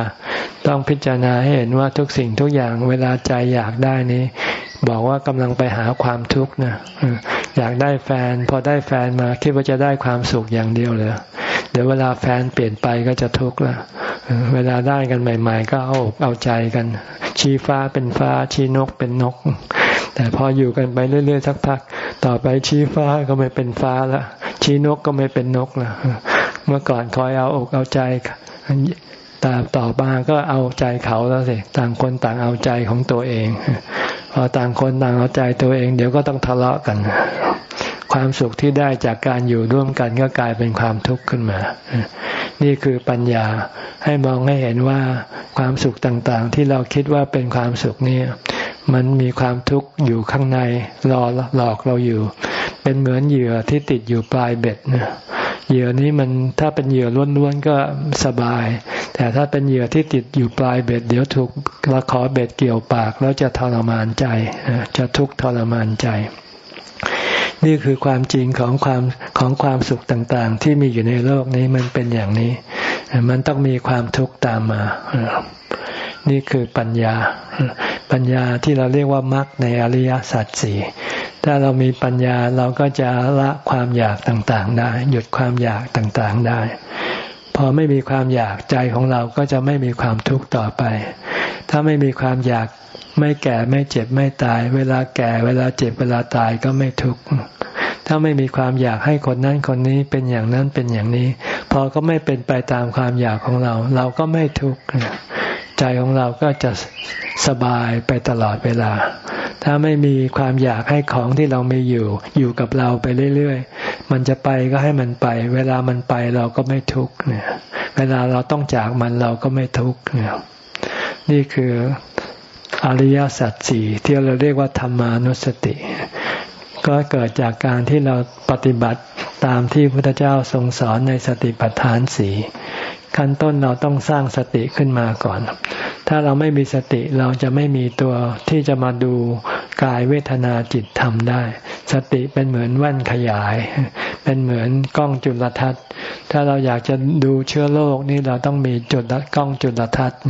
ต้องพิจารณาให้เห็นว่าทุกสิ่งทุกอย่างเวลาใจอยากได้นี้ บอกว่ากำลังไปหาความทุกข์นะอยากได้แฟน พอได้แฟนมาคิดว่าจะได้ความสุขอย่างเดียวเลยเดี๋ยวเวลาแฟนเปลี่ยนไปก็จะทุกข์ละเวลาได้กันใหม่ ๆ ก็เอาอกเอาใจกัน ชี้ฟ้าเป็นฟ้าชี้นกเป็นนก แต่พออยู่กันไปเรื่อยๆสักพัก ต่อไปชี้ฟ้าก็ไม่เป็นฟ้าละชี้นกก็ไม่เป็นนกละ เมื่อก่อนคอยเอาอกเอาใจแต่ต่อมาก็เอาใจเขาแล้วสิต่างคนต่างเอาใจของตัวเอง พอต่างคนต่างเอาใจตัวเอง เดี๋ยวก็ต้องทะเลาะกัน ความสุขที่ได้จากการอยู่ร่วมกันก็กลายเป็นความทุกข์ขึ้นมา นี่คือปัญญาให้มองให้เห็นว่าความสุขต่างๆ ที่เราคิดว่าเป็นความสุขนี่มันมีความทุกข์อยู่ข้างในรอหลอกเราอยู่ เป็นเหมือนเหยื่อที่ติดอยู่ปลายเบ็ดนะ เหยื่อนี้มันถ้าเป็นเหยื่อล้วนๆก็สบาย แต่ถ้าเป็นเหยื่อที่ติดอยู่ปลายเบ็ด เดี๋ยวถูกละขอเบ็ดเกี่ยวปาก แล้วจะทรมานใจ จะทุกข์ทรมานใจ นี่คือความจริงของความของความสุขต่างๆ ที่มีอยู่ในโลกนี้มันเป็นอย่างนี้ มันต้องมีความทุกข์ตามมา นี่คือปัญญา ปัญญาที่เราเรียกว่ามรรคในอริยสัจสี่ถ้าเรามีปัญญาเราก็จะละความอยากต่างๆได้ หยุดความอยากต่างๆได้ พอไม่มีความอยากใจของเราก็จะไม่มีความทุกข์ต่อไป ถ้าไม่มีความอยากไม่แก่ไม่เจ็บไม่ตาย เวลาแก่เวลาเจ็บเวลาตายก็ไม่ทุกข์ถ้าไม่มีความอยากให้คนนั้นคนนี้เป็นอย่างนั้นเป็นอย่างนี้ พอก็ไม่เป็นไปตามความอยากของเรา เราก็ไม่ทุกข์ ใจของเราก็จะสบายไปตลอดเวลา ถ้าไม่มีความอยากให้ของที่เราไม่อยู่ อยู่กับเราไปเรื่อยๆ มันจะไปก็ให้มันไป เวลามันไปเราก็ไม่ทุกข์เนี่ย เวลาเราต้องจากมันเราก็ไม่ทุกข์เนี่ย นี่คืออริยสัจสี่ที่เราเรียกว่าธรรมานุสติ ก็เกิดจากการที่เราปฏิบัติตามที่พระพุทธเจ้าทรงสอนในสติปัฏฐานสี่ ขั้นต้นเราต้องสร้างสติขึ้นมาก่อน ถ้าเราไม่มีสติเราจะไม่มีตัวที่จะมาดู กายเวทนาจิตธรรมได้ สติเป็นเหมือนแว่นขยาย เป็นเหมือนกล้องจุลทรรศน์ ถ้าเราอยากจะดูเชื้อโรคนี่เราต้องมีจุดกล้องจุลทรรศน์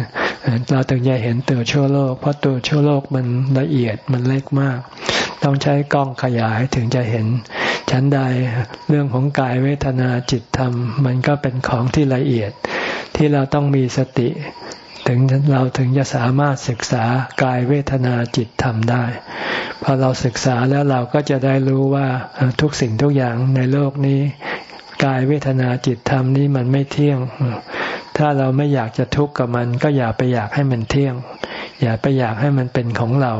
เราถึงจะเห็นตัวเชื้อโรคเพราะตัวเชื้อโรคมันละเอียดมันเล็กมาก ต้องใช้กล้องขยายถึงจะเห็นชั้นใดเรื่องของกายเวทนาจิตธรรม มันก็เป็นของที่ละเอียดที่เราต้องมีสติ ถึงเราถึงจะสามารถศึกษากายเวทนาจิตธรรมได้ พอเราศึกษาแล้วเราก็จะได้รู้ว่าทุกสิ่งทุกอย่างในโลกนี้ กายเวทนาจิตธรรมนี้มันไม่เที่ยง ถ้าเราไม่อยากจะทุกข์กับมัน ก็อย่าไปอยากให้มันเที่ยง อย่าไปอยากให้มันเป็นของเรา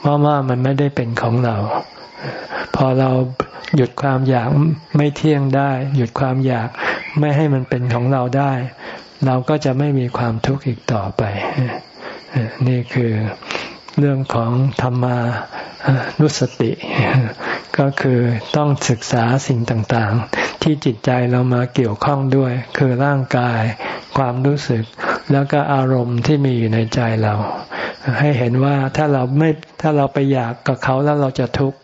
เพราะว่ามันไม่ได้เป็นของเรา พอเราหยุดความอยากไม่เที่ยงได้ หยุดความอยากไม่ให้มันเป็นของเราได้ เราก็จะไม่มีความทุกข์อีกต่อไป นี่คือ เรื่องของธรรมานุสติ ก็คือต้องศึกษาสิ่งต่างๆ ที่จิตใจเรามาเกี่ยวข้องด้วย คือร่างกายความรู้สึก แล้วก็อารมณ์ที่มีอยู่ในใจเรา ให้เห็นว่าถ้าเราไม่ถ้าเราไปอยากกับเขาแล้วเราจะทุกข์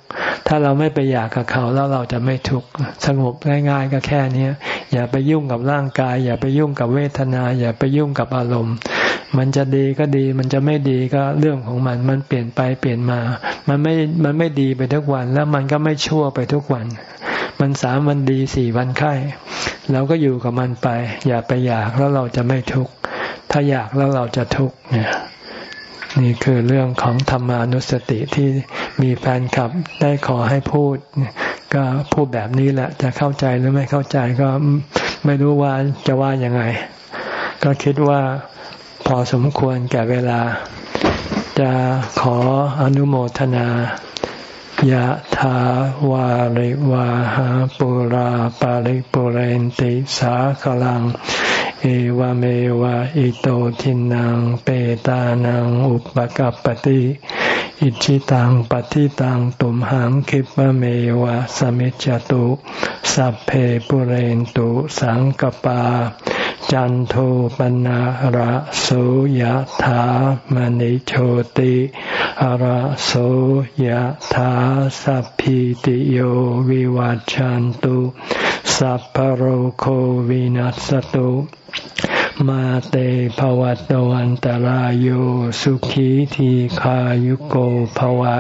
ถ้าเราไม่ไปอยากกับเขาแล้วเราจะไม่ทุกข์สงบง่าย ๆ ก็แค่นี้อย่าไปยุ่งกับร่างกาย อย่าไปยุ่งกับเวทนา อย่าไปยุ่งกับอารมณ์ มันจะดีก็ดี มันจะไม่ดีก็เรื่องของมัน มันเปลี่ยนไปเปลี่ยนมา มันไม่ มันไม่ดีไปทุกวัน แล้วมันก็ไม่ชั่วไปทุกวัน มันสามวันดีสี่วันไข้เราก็อยู่กับมันไป อย่าไปอยากแล้วเราจะไม่ทุกข์ ถ้าอยากแล้วเราจะทุกข์เนี่ยนี่คือเรื่องของธรรมานุสติที่มีแฟนคลับได้ขอให้พูด ก็พูดแบบนี้แหละ จะเข้าใจหรือไม่เข้าใจก็ไม่รู้ว่าจะว่ายังไง ก็คิดว่า อสมควรแก่เวลา จะขออนุโมทนายะถาวาริวาหาปุราปาริปุเรนติสาขลัง เอวเมวะอิโตทินังเปตานังอุปกัปติอิชิตังปฏิตังตุมหังคิปะเมวะสมิจจตุ สัพเพปุเรนตุสังกปา จันโทปนะระโสยถามณิโชติระโสยถาสัพพิติโยวิวัจจันตุสัพพโรโควินัสตุมาเตภวัตวันตารโยสุขีทีขายุโกภวะ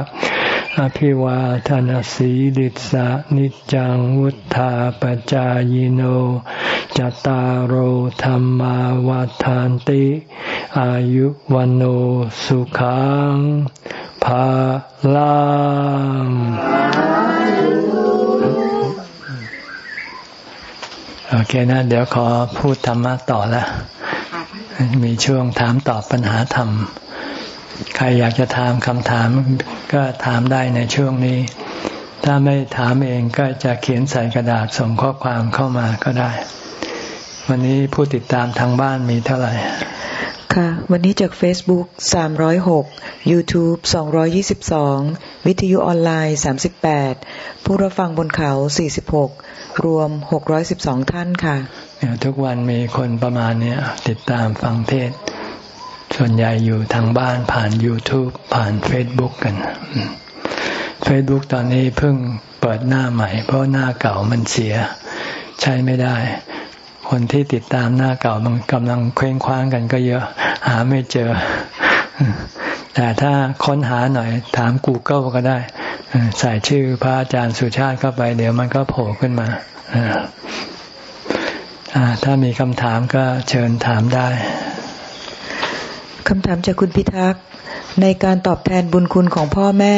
อภิวาทานสีลิสะนิจังวุธาปจายโน จตารโหธรรมาวาทานติ อายุวันโอสุขังภาลังโอเคนะ เดี๋ยวขอพูดธรรมะต่อละมีช่วงถามตอบปัญหาธรรม ใครอยากจะถามคำถามก็ถามได้ในช่วงนี้ ถ้าไม่ถามเองก็จะเขียนใส่กระดาษส่งข้อความเข้ามาก็ได้ วันนี้ผู้ติดตามทางบ้านมีเท่าไหร่ค่ะ วันนี้จาก Facebook 306 YouTube 222 วิทยุออนไลน์ 38 ผู้รับฟังบนเขา 46 รวม 612 ท่านค่ะ ทุกวันมีคนประมาณนี้ติดตามฟังเทศ ส่วนใหญ่อยู่ทางบ้านผ่าน YouTube ผ่าน Facebook กัน Facebook ตอนนี้เพิ่งเปิดหน้าใหม่ เพราะหน้าเก่ามันเสีย ใช้ไม่ได้ คนที่ติดตามหน้าเก่ามันกำลังเคว้งคว้างกันก็เยอะ หาไม่เจอ แต่ถ้าค้นหาหน่อยถาม Google ก็ได้ ใส่ชื่อพระอาจารย์สุชาติเข้าไป เดี๋ยวมันก็โผล่ขึ้นมาถ้ามีคำถามก็เชิญถามได้ คำถามจากคุณพิทักษ์ในการตอบแทนบุญคุณของพ่อแม่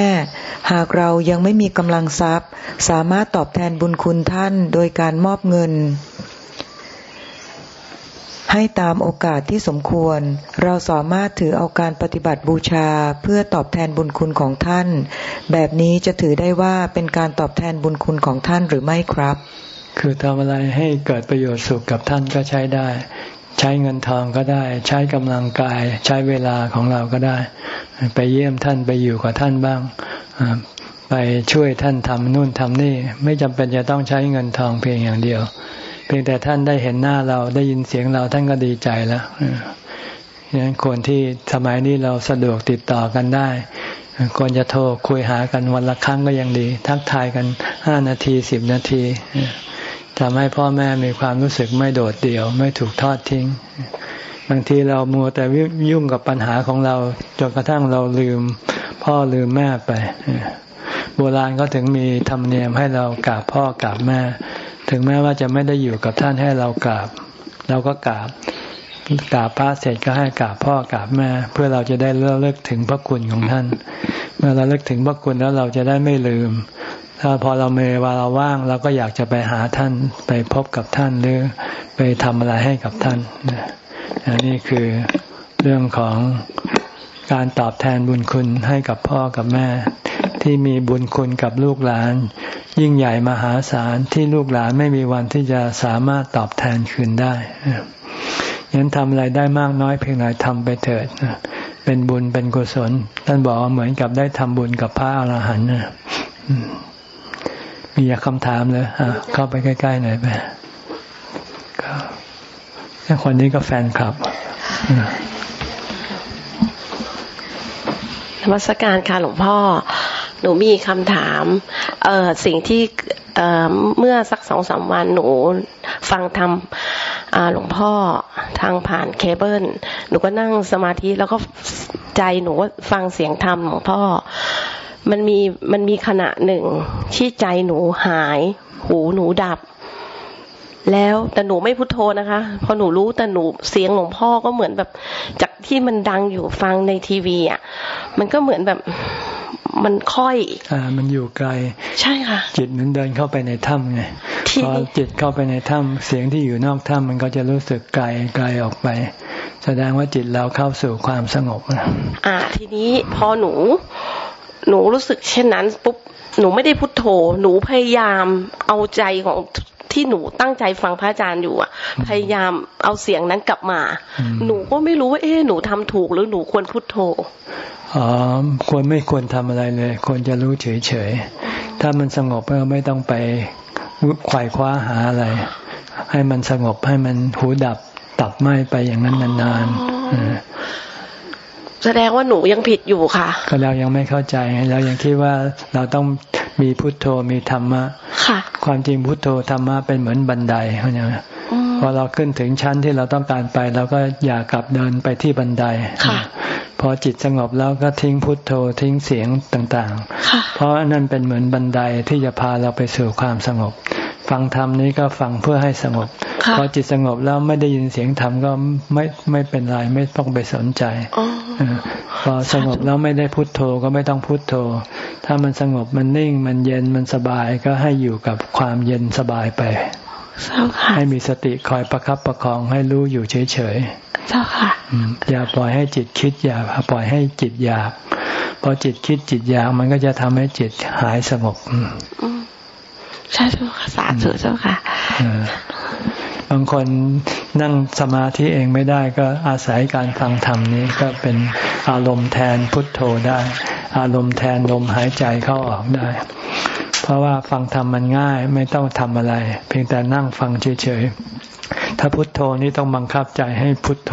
หากเรายังไม่มีกำลังทรัพย์ สามารถตอบแทนบุญคุณท่านโดยการมอบเงิน ให้ตามโอกาสที่สมควร เราสามารถถือเอาการปฏิบัติบูชาเพื่อตอบแทนบุญคุณของท่าน แบบนี้จะถือได้ว่าเป็นการตอบแทนบุญคุณของท่านหรือไม่ครับ คือทำอะไรให้เกิดประโยชน์สุขกับท่านก็ใช้ได้ ใช้เงินทองก็ได้ ใช้กำลังกาย ใช้เวลาของเราก็ได้ ไปเยี่ยมท่านไปอยู่กับท่านบ้าง ไปช่วยท่านทำนู่นทำนี่ ไม่จำเป็นจะต้องใช้เงินทองเพียงอย่างเดียว เพียงแต่ท่านได้เห็นหน้าเราได้ยินเสียงเราท่านก็ดีใจแล้วฉะนั้นคนที่สมัยนี้เราสะดวกติดต่อกันได้ควรจะโทรคุยหากันวันละครั้งก็ยังดี ทักทายกันห้านาทีสิบนาที ทำให้พ่อแม่มีความรู้สึกไม่โดดเดี่ยว ไม่ถูกทอดทิ้ง บางทีเรามัวแต่ยุ่งกับปัญหาของเราจนกระทั่งเราลืม พ่อลืมแม่ไป โบราณก็ถึงมีธรรมเนียมให้เรากราบพ่อกราบแม่ ถึงแม้ว่าจะไม่ได้อยู่กับท่านให้เรากราบ เราก็กราบกราบพระเสร็จก็ให้กราบพ่อกราบแม่ เพื่อเราจะได้เลิกถึงพระคุณของท่าน เมื่อเราเลิกถึงพระคุณแล้วเราจะได้ไม่ลืม ถ้าพอเราเมเวลาเราว่างเราก็อยากจะไปหาท่านไปพบกับท่านหรือไปทำอะไรให้กับท่านอันนี้คือเรื่องของการตอบแทนบุญคุณให้กับพ่อกับแม่ ที่มีบุญคุณกับลูกหลาน ยิ่งใหญ่มหาศาลที่ลูกหลานไม่มีวันที่จะสามารถตอบแทนคืนได้ยันทำอะไรได้มากน้อยเพียงไรทำไปเถิดเป็นบุญเป็นกุศล ท่านบอกเหมือนกับได้ทำบุญกับพระอรหันต์ มีอยากคำถามเลยเข้าไปใกล้ๆหน่อยไปก็คนนี้ก็แฟนคลับนมัสการค่ะหลวงพ่อ หนูมีคำถามเอ่อสิ่งที่เออเมื่อสักสองสามวันหนูฟังทำหลวงพ่อทางผ่านเคเบิล หนูก็นั่งสมาธิแล้วก็ใจหนูฟังเสียงธรรมหลวงพ่อ มันมีมันมีขณะหนึ่งที่ใจหนูหาย หูหนูดับ แล้วแต่หนูไม่พุโทโธนะคะ พอหนูรู้แต่หนูเสียงหลวงพ่อก็เหมือนแบบ จากที่มันดังอยู่ฟังในทีวีอะมันก็เหมือนแบบมันค่อย อ่า มันอยู่ไกล ใช่ค่ะ จิตมันเดินเข้าไปในถ้ำไงที่พอจิตเข้าไปในถ้ำเสียงที่อยู่นอกถ้ำมันก็จะรู้สึกไกลไกลออกไป แสดงว่าจิตเราเข้าสู่ความสงบนะอ่า ทีนี้พอหนู หนูรู้สึกเช่นนั้นปุ๊บหนูไม่ได้พุทโธ หนูพยายามเอาใจของที่หนูตั้งใจฟังพระอาจารย์อยู่อะพยายามเอาเสียงนั้นกลับมา หนูก็ไม่รู้ว่าเอ๊ะหนูทำถูกหรือหนูควรพุทโธอ๋อควรไม่ควรทำอะไรเลย ควรจะรู้เฉยๆ ถ้ามันสงบก็ไม่ต้องไปไขว่คว้าหาอะไร ให้มันสงบให้มันหูดับตับไหมไปอย่างนั้นนานๆเออ แสดงว่าหนูยังผิดอยู่ค่ะ ก็เรายังไม่เข้าใจเรายังคิดว่าเราต้องมีพุทโธมีธรรมะค่ะ ความจริงพุทโธธรรมะเป็นเหมือนบันไดเข้าใจไหมอืมพอเราขึ้นถึงชั้นที่เราต้องการไปเราก็อย่ากลับเดินไปที่บันไดค่ะพอจิตสงบแล้วก็ทิ้งพุทโธทิ้งเสียงต่างค่ะๆเพราะนั่นเป็นเหมือนบันไดที่จะพาเราไปสู่ความสงบ ฟังธรรมนี้ก็ฟังเพื่อให้สงบค่ะพอจิตสงบแล้วไม่ได้ยินเสียงธรรมก็ไม่ไม่เป็นไรไม่ต้องไปสนใจอ๋อเออพอสงบแล้วไม่ได้พุทโธก็ไม่ต้องพุทโธ ถ้ามันสงบมันนิ่งมันเย็นมันสบายก็ให้อยู่กับความเย็นสบายไปเจ้าค่ะให้มีสติคอยประครับประคองให้รู้อยู่เฉยเจ้าค่ะๆอืมอย่าปล่อยให้จิตคิดอย่าปล่อยให้จิตอยากพอจิตคิดจิตอยากมันก็จะทำให้จิตหายสงบอืมอืม ใช่เจ้าค่ะสาธุเจ้าค่ะบางคนนั่งสมาธิเองไม่ได้ก็อาศัยการฟังธรรมนี้ก็เป็นอารมณ์แทนพุทโธได้ อารมณ์แทนลมหายใจเข้าออกได้ เพราะว่าฟังธรรมมันง่ายไม่ต้องทำอะไร เพียงแต่นั่งฟังเฉยๆถ้าพุทโธนี่ต้องบังคับใจให้พุทโธ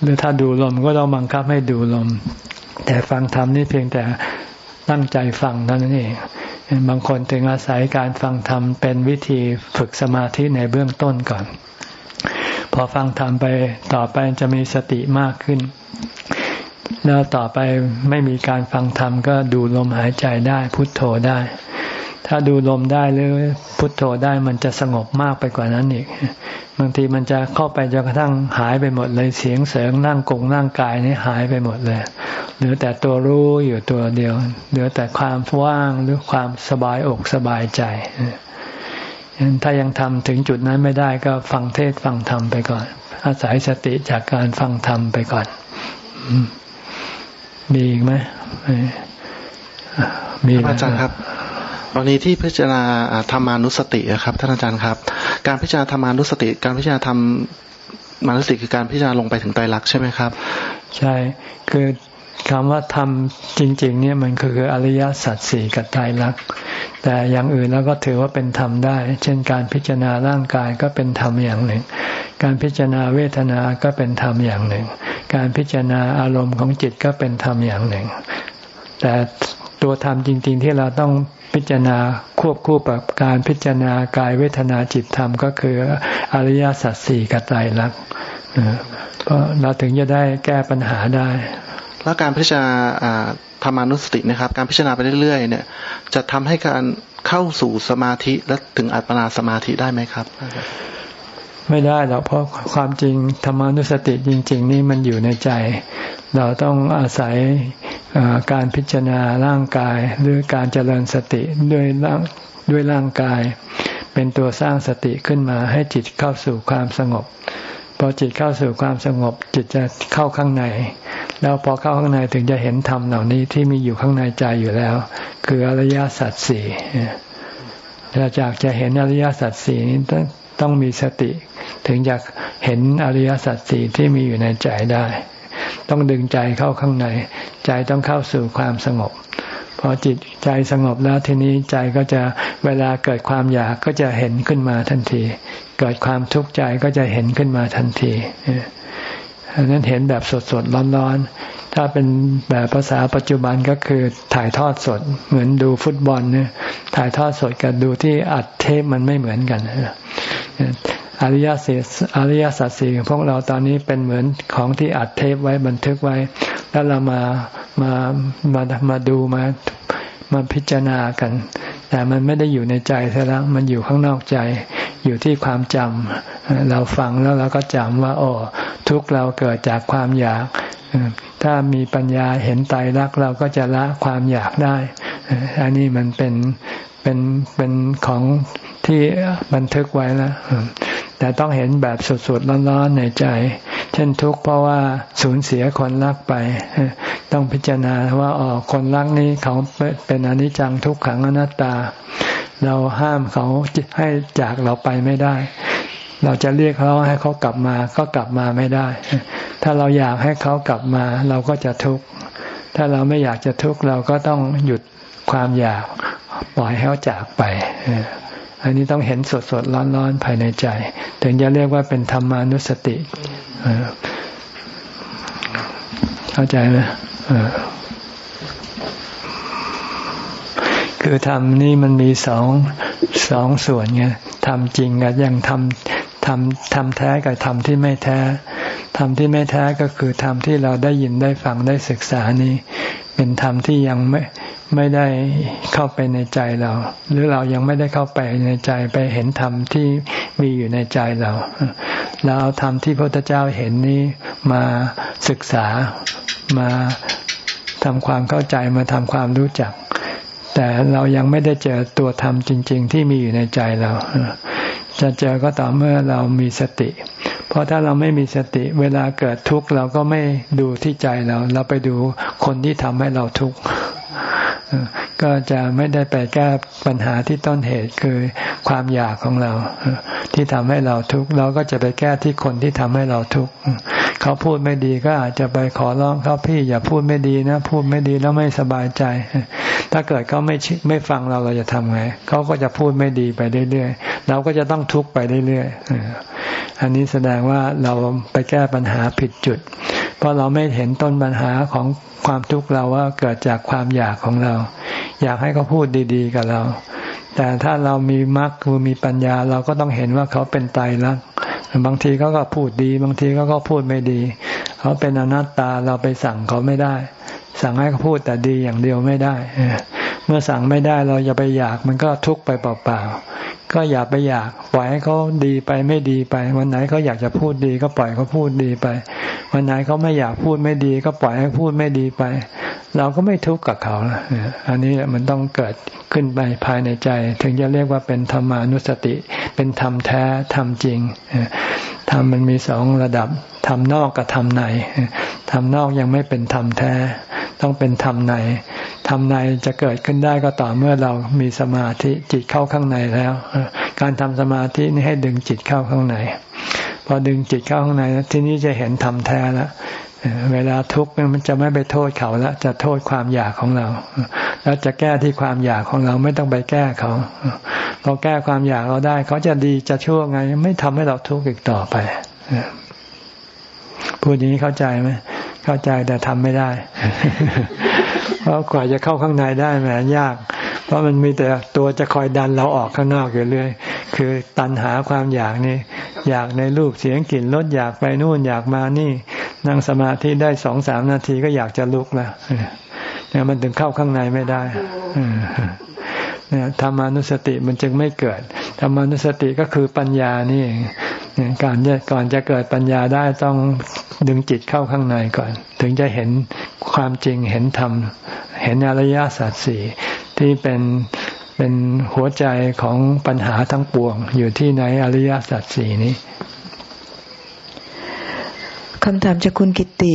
หรือถ้าดูลมก็ต้องบังคับให้ดูลม แต่ฟังธรรมนี่เพียงแต่ตั้งใจฟังเท่านั้นเอง บางคนถึงอาศัยการฟังธรรมเป็นวิธีฝึกสมาธิในเบื้องต้นก่อน พอฟังธรรมไปต่อไปจะมีสติมากขึ้น แล้วต่อไปไม่มีการฟังธรรมก็ดูลมหายใจได้พุทโธได้ ถ้าดูลมได้หรือพุทโธได้มันจะสงบมากไปกว่านั้นอีก บางทีมันจะเข้าไปจนกระทั่งหายไปหมดเลยเสียงเสริงนั่งกงนั่งกายนี่หายไปหมดเลย เหลือแต่ตัวรู้อยู่ตัวเดียว เหลือแต่ความว่างหรือความสบายอกสบายใจถ้ายังทำถึงจุดนั้นไม่ได้ก็ฟังเทศฟังธรรมไปก่อน อาศัยสติจากการฟังธรรมไปก่อนมีอีกไหมมีอาจารย์ครับ ตอนนี้ที่พิจารณาธรรมานุสติครับท่านอาจารย์ครับ การพิจารณาธรรมานุสติ การพิจารณาธรรมานุสติคือการพิจารณาลงไปถึงไตรลักษณ์ใช่ไหมครับ ใช่คือคำว่าธรรมจริง ๆ เนี่ยมันคืออริยสัจสี่กับไตรลักษณ์แต่อย่างอื่นแล้วก็ถือว่าเป็นธรรมได้ เช่นการพิจารณาร่างกายก็เป็นธรรมอย่างหนึ่ง การพิจารณาเวทนาก็เป็นธรรมอย่างหนึ่ง การพิจารณาอารมณ์ของจิตก็เป็นธรรมอย่างหนึ่ง แต่ ตัวธรรมจริง ๆ ที่เราต้องพิจารณาควบคู่กับการพิจารณากายเวทนาจิตธรรม ก็คืออริยสัจสี่กับไตรลักษณ์เพราะเราถึงจะได้แก้ปัญหาได้ แล้วการพิจารณาธรรมานุสตินะครับ การพิจารณาไปเรื่อยๆเนี่ย จะทำให้การเข้าสู่สมาธิและถึงอัปปนาสมาธิได้ไหมครับ ไม่ได้หรอกเพราะความจริงธรรมานุสติจริง ๆ นี่มันอยู่ในใจ เราต้องอาศัยการพิจารณาร่างกายหรือการเจริญสติด้วยร่างด้วยร่างกาย เป็นตัวสร้างสติขึ้นมาให้จิตเข้าสู่ความสงบพอจิตเข้าสู่ความสงบ จิตจะเข้าข้างใน แล้วพอเข้าข้างในถึงจะเห็นธรรมเหล่านี้ที่มีอยู่ข้างในใจอยู่แล้ว คืออริยสัจสี่ถ้าจากจะเห็นอริยสัจสี่นี้ ต้องมีสติ ถึงจะเห็นอริยสัจสี่ที่มีอยู่ในใจได้ ต้องดึงใจเข้าข้างใน ใจต้องเข้าสู่ความสงบพอจิตใจสงบแล้วทีนี้ใจก็จะเวลาเกิดความอยากก็จะเห็นขึ้นมาทันที เกิดความทุกข์ใจก็จะเห็นขึ้นมาทันทีอันนั้นเห็นแบบสดๆร้อนๆ ถ้าเป็นแบบภาษาปัจจุบันก็คือถ่ายทอดสด เหมือนดูฟุตบอลเนี่ยถ่ายทอดสดกับดูที่อัดเทปมันไม่เหมือนกัน อริยสัจอริยสัจสี่ของพวกเราตอนนี้เป็นเหมือนของที่อัดเทปไว้บันทึกไว้ แล้วเรามามามามาดูมามาพิจารณากัน แต่มันไม่ได้อยู่ในใจซะแล้วมันอยู่ข้างนอกใจ อยู่ที่ความจำเราฟังแล้วเราก็จำว่า โอ้ทุกเราเกิดจากความอยาก ถ้ามีปัญญาเห็นไตรลักษณ์เราก็จะละความอยากได้ อันนี้มันเป็น เป็นเป็นของที่บันทึกไว้แล้วแต่ต้องเห็นแบบสดๆร้อนๆในใจ เช่นทุกข์เพราะว่าสูญเสียคนรักไป ต้องพิจารณาว่าอ๋อคนรักนี้เขาเป็นอนิจจังทุกขังอนัตตา เราห้ามเขาให้จากเราไปไม่ได้ เราจะเรียกเขาให้เขากลับมาก็กลับมาไม่ได้ ถ้าเราอยากให้เขากลับมา เราก็จะทุกข์ถ้าเราไม่อยากจะทุกข์เราก็ต้องหยุดความอยาก ปล่อยให้เขาจากไปอันนี้ต้องเห็นสดสดร้อนร้อนภายในใจ ถึงจะเรียกว่าเป็นธรรมานุสติเข้าใจไหมคือธรรมนี่มันมีสองสองส่วนไงทำจริงกับยังทำ ทำทำแท้กับทำที่ไม่แท้ทำที่ไม่แท้ก็คือธรรมที่เราได้ยินได้ฟังได้ศึกษานี้ เป็นธรรมที่ยังไม่ไม่ได้เข้าไปในใจเรา หรือเรายังไม่ได้เข้าไปในใจไปเห็นธรรมที่มีอยู่ในใจเรา เราเอาธรรมที่พระพุทธเจ้าเห็นนี้มาศึกษามาทำความเข้าใจมาทำความรู้จัก แต่เรายังไม่ได้เจอตัวธรรมจริง ๆ ที่มีอยู่ในใจเรา จะเจอก็ต่อเมื่อเรามีสติ เพราะถ้าเราไม่มีสติเวลาเกิดทุกข์เราก็ไม่ดูที่ใจเรา เราไปดูคนที่ทำให้เราทุกข์ ก็จะไม่ได้ไปแก้ปัญหาที่ต้นเหตุคือความอยากของเรา ที่ทำให้เราทุกข์เราก็จะไปแก้ที่คนที่ทำให้เราทุกข์เขาพูดไม่ดีก็อาจจะไปขอร้องเขาพี่อย่าพูดไม่ดีนะ พูดไม่ดีแล้วไม่สบายใจ ถ้าเกิดเขาไม่ไม่ฟังเราเราจะทำไงเขาก็จะพูดไม่ดีไปเรื่อยๆเราก็จะต้องทุกข์ไปเรื่อยๆอันนี้แสดงว่าเราไปแก้ปัญหาผิดจุด เพราะเราไม่เห็นต้นปัญหาของความทุกข์เราว่าเกิดจากความอยากของเรา อยากให้เขาพูดดีๆกับเรา แต่ถ้าเรามีมรรคคือมีปัญญาเราก็ต้องเห็นว่าเขาเป็นไตรลักษณ์บางทีเขาก็พูดดี บางทีเขาก็พูดไม่ดี เขาเป็นอนัตตาเราไปสั่งเขาไม่ได้ สั่งให้เขาพูดแต่ดีอย่างเดียวไม่ได้ เมื่อสั่งไม่ได้เราอย่าไปอยากมันก็ทุกข์ไปเปล่าๆ ก็อย่าไปอยากปล่อยให้เขาดีไปไม่ดีไป วันไหนเขาอยากจะพูดดีก็ปล่อยเขาพูดดีไป วันไหนเขาไม่อยากพูดไม่ดี ก็ปล่อยให้พูดไม่ดีไป เราก็ไม่ทุกข์กับเขาอันนี้มันต้องเกิดขึ้นไปภายในใจ ถึงจะเรียกว่าเป็นธรรมานุสติ เป็นธรรมแท้ธรรมจริงธรรมมันมีสองระดับธรรมนอกกับธรรมในธรรมนอกยังไม่เป็นธรรมแท้ ต้องเป็นธรรมในธรรมในจะเกิดขึ้นได้ก็ต่อเมื่อเรามีสมาธิจิตเข้าข้างในแล้ว การทำสมาธินี่ให้ดึงจิตเข้าข้างใน พอดึงจิตเข้าข้างในที่นี้จะเห็นธรรมแท้แล้วเวลาทุกข์มันจะไม่ไปโทษเขาแล้วจะโทษความอยากของเรา แล้วจะแก้ที่ความอยากของเราไม่ต้องไปแก้เขาพอแก้ความอยากเราได้ เขาจะดีจะชั่วไง ไม่ทำให้เราทุกข์อีกต่อไป พูดอย่างนี้เข้าใจไหมเข้าใจแต่ทำไม่ได้ เพราะกว่าจะเข้าข้างในได้แหมยาก เพราะมันมีแต่ตัวจะคอยดันเราออกข้างนอกอยู่เรื่อยคือตันหาความอยากนี่ อยากในรูปเสียงกลิ่นรสอยากไปนู่นอยากมานี่ นั่งสมาธิได้สองสามนาทีก็อยากจะลุกแล้วเนี่ยมันถึงเข้าข้างในไม่ได้ เนี่ยธรรมานุสติมันจึงไม่เกิดธรรมานุสติก็คือปัญญานี่การก่อนจะเกิดปัญญาได้ต้องดึงจิตเข้าข้างในก่อน ถึงจะเห็นความจริงเห็นธรรม เห็นอริยสัจสี่ที่เป็นเป็นหัวใจของปัญหาทั้งปวง อยู่ที่ในอริยสัจสี่นี้คำถามจากคุณกิติ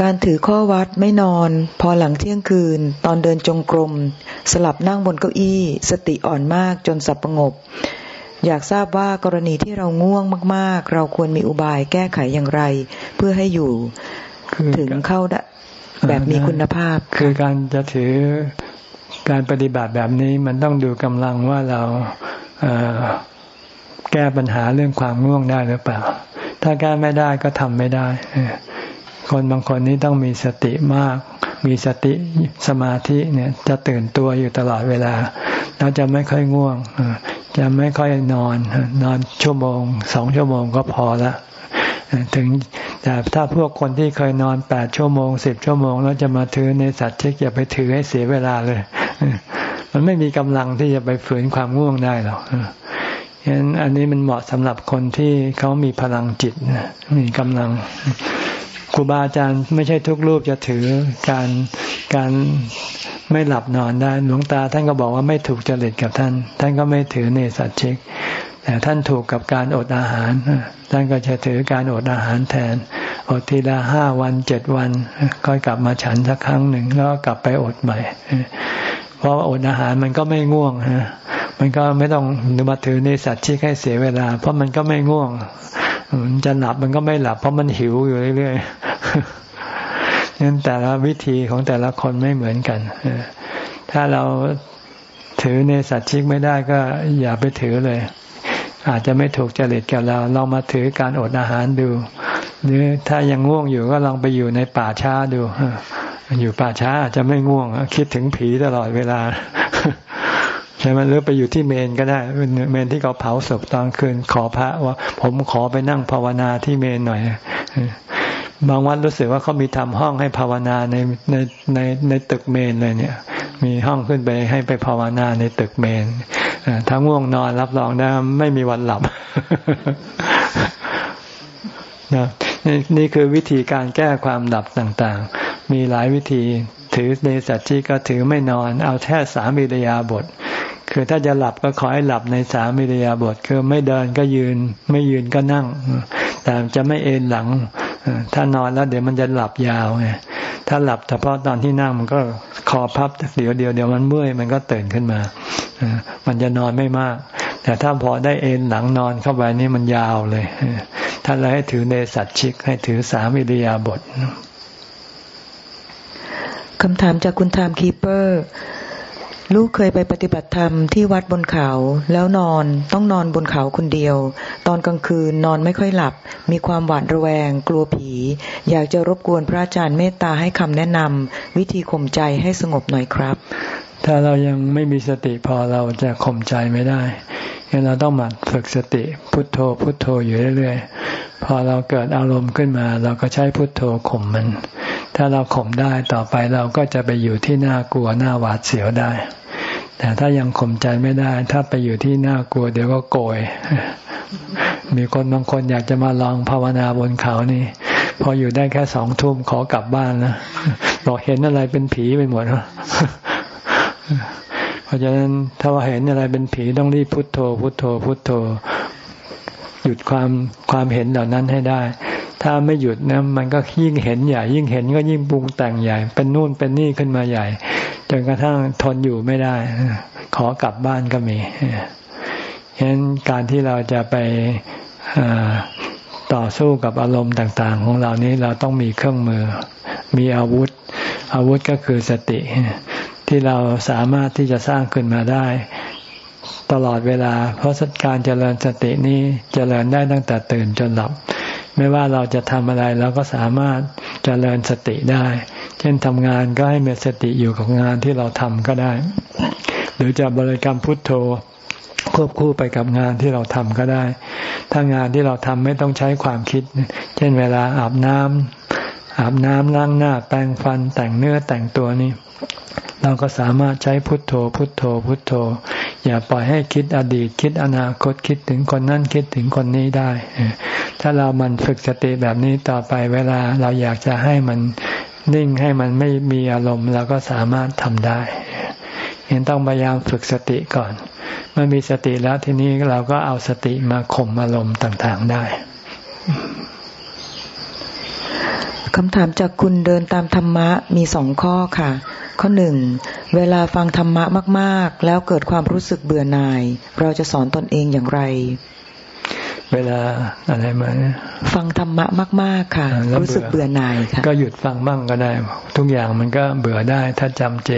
การถือข้อวัดไม่นอน พอหลังเที่ยงคืน ตอนเดินจงกรม สลับนั่งบนเก้าอี้ สติอ่อนมากจนสับประงบ อยากทราบว่ากรณีที่เราง่วงมาก ๆ เราควรมีอุบายแก้ไขอย่างไร เพื่อให้อยู่ถึงเข้าแบบมีคุณภาพ คือการจะถือการปฏิบัติแบบนี้มันต้องดูกำลังว่าเราแก้ปัญหาเรื่องความง่วงได้หรือเปล่า ถ้าแก้ไม่ได้ก็ทำไม่ได้ คนบางคนนี้ต้องมีสติมาก มีสติสมาธิเนี่ยจะตื่นตัวอยู่ตลอดเวลา แล้วจะไม่ค่อยง่วง จะไม่ค่อยนอน นอนชั่วโมงสองชั่วโมงก็พอละถึงแต่ถ้าพวกคนที่เคยนอนแปดชั่วโมงสิบชั่วโมง แล้วจะมาถือในสัตว์เช็คอย่าไปถือให้เสียเวลาเลย มันไม่มีกำลังที่จะไปฝืนความง่วงได้หรอกฉะนั้นอันนี้มันเหมาะสำหรับคนที่เขามีพลังจิตมีกำลัง ครูบาอาจารย์ไม่ใช่ทุกรูปจะถือการการไม่หลับนอนได้หลวงตาท่านก็บอกว่าไม่ถูกจริตกับท่าน ท่านก็ไม่ถือเนสัตชิกแต่ท่านถูกกับการอดอาหาร ท่านก็จะถือการอดอาหารแทน อดทีละห้าวันเจ็ดวันก็กลับมาฉันสักครั้งหนึ่งแล้วกลับไปอดใหม่ เพราะอดอาหารมันก็ไม่ง่วงฮะมันก็ไม่ต้องนมาถือในสัตว์ชิกให้เสียเวลา เพราะมันก็ไม่ง่วง มันจะหลับมันก็ไม่หลับ เพราะมันหิวอยู่เรื่อยๆนั้นแต่ละวิธีของแต่ละคนไม่เหมือนกันถ้าเราถือในสัตว์ชิกไม่ได้ก็อย่าไปถือเลย อาจจะไม่ถูกจริตกับเราลองมาถือการอดอาหารดู หรือถ้ายังง่วงอยู่ก็ลองไปอยู่ในป่าช้าดูอยู่ป่าช้าอาจจะไม่ง่วง คิดถึงผีตลอดเวลา ใช่ไหมหรือไปอยู่ที่เมนก็ได้เมนที่เขาเผาศพตอนคืน ขอพระว่า ผมขอไปนั่งภาวนาที่เมนหน่อยบางวัดรู้สึกว่าเขามีทำห้องให้ภาวนาในในในในตึกเมนเลยเนี่ย มีห้องขึ้นไปให้ไปภาวนาในตึกเมนถ้าง่วงนอนรับรองได้ไม่มีวันหลับนะนี่คือวิธีการแก้ความดับต่างๆ มีหลายวิธี ถือในสัจจิก็ถือไม่นอน เอาแค่สามิรยาบท คือถ้าจะหลับก็ขอให้หลับในสามิริยาบทคือไม่เดินก็ยืน ไม่ยืนก็นั่ง แต่จะไม่เอนหลัง ถ้านอนแล้วเดี๋ยวมันจะหลับยาวไงถ้าหลับเฉพาะตอนที่นั่งมันก็คอพับเดี๋ยวเดียวเดี๋ยวมันเมื่อยมันก็ตื่นขึ้นมา มันจะนอนไม่มาก แต่ถ้าพอได้เอนหลังนอนเข้าไปนี่มันยาวเลยท่านเลยให้ถือเนสัชชิก ให้ถือสามอิริยาบถคำถามจากคุณ Timekeeper ลูกเคยไปปฏิบัติธรรมที่วัดบนเขา แล้วนอนต้องนอนบนเขาคนเดียว ตอนกลางคืนนอนไม่ค่อยหลับ มีความหวาดระแวง กลัวผี อยากจะรบกวนพระอาจารย์เมตตาให้คำแนะนำวิธีข่มใจให้สงบหน่อยครับ ถ้าเรายังไม่มีสติพอเราจะข่มใจไม่ได้งั้นเราต้องหมั่นฝึกสติพุทโธพุทโธอยู่เรื่อยๆ พอเราเกิดอารมณ์ขึ้นมา เราก็ใช้พุทโธข่มมัน ถ้าเราข่มได้ต่อไปเราก็จะไปอยู่ที่น่ากลัวหน่าหวาดเสียวได้ แต่ถ้ายังข่มใจไม่ได้ ถ้าไปอยู่ที่น่ากลัว เดี๋ยวก็โกย มีคนบางคนอยากจะมาลองภาวนาบนเขานี่ พออยู่ได้แค่สองทุ่มขอกลับบ้านนะบอกเห็นอะไรเป็นผีไปหมด เพราะฉะนั้นถ้าว่าเห็นอะไรเป็นผีต้องรีบพุทโธ พุทโธ พุทโธ หยุดความความเห็นเหล่านั้นให้ได้ ถ้าไม่หยุดนะมันก็ยิ่งเห็นใหญ่ ยิ่งเห็นก็ยิ่งปรุงแต่งใหญ่ เป็นนู่นเป็นนี่ขึ้นมาใหญ่จนกระทั่งทนอยู่ไม่ได้ ขอกลับบ้านก็มีฉะนั้นการที่เราจะไปต่อสู้กับอารมณ์ต่าง ๆ ของเรานี้เราต้องมีเครื่องมือ มีอาวุธ อาวุธก็คือสติ ที่เราสามารถที่จะสร้างขึ้นมาได้ ตลอดเวลา เพราะการเจริญสตินี้เจริญได้ตั้งแต่ตื่นจนหลับ ไม่ว่าเราจะทำอะไรเราก็สามารถเจริญสติได้ เช่นทำงานก็ให้มีสติอยู่กับงานที่เราทำก็ได้ หรือจะบริกรรมพุทโธควบคู่ไปกับงานที่เราทำก็ได้ ถ้างานที่เราทำไม่ต้องใช้ความคิด เช่นเวลาอาบน้ำอาบน้ำล้างหน้าแปรงฟันแต่งเนื้อแต่งตัวนี่ เราก็สามารถใช้พุทโธ พุทโธ พุทโธ อย่าปล่อยให้คิดอดีตคิดอนาคตคิดถึงคนนั้นคิดถึงคนนี้ได้ ถ้าเรามันฝึกสติแบบนี้ต่อไปเวลาเราอยากจะให้มันนิ่งให้มันไม่มีอารมณ์เราก็สามารถทำได้เห็นต้องพยายามฝึกสติก่อนเมื่อมีสติแล้วทีนี้เราก็เอาสติมาข่มอารมณ์ต่างๆได้คำถามจากคุณเดินตามธรรมะมีสองข้อค่ะ ข้อหนึ่งเวลาฟังธรรมะมาก ๆ แล้วเกิดความรู้สึกเบื่อหน่าย เราจะสอนตนเองอย่างไร เวลาอะไรมาฟังธรรมะมาก ๆ ค่ะ รู้สึกเบื่อหน่ายค่ะ ก็หยุดฟังบ้างก็ได้ ทุกอย่างมันก็เบื่อได้ถ้าจำเจ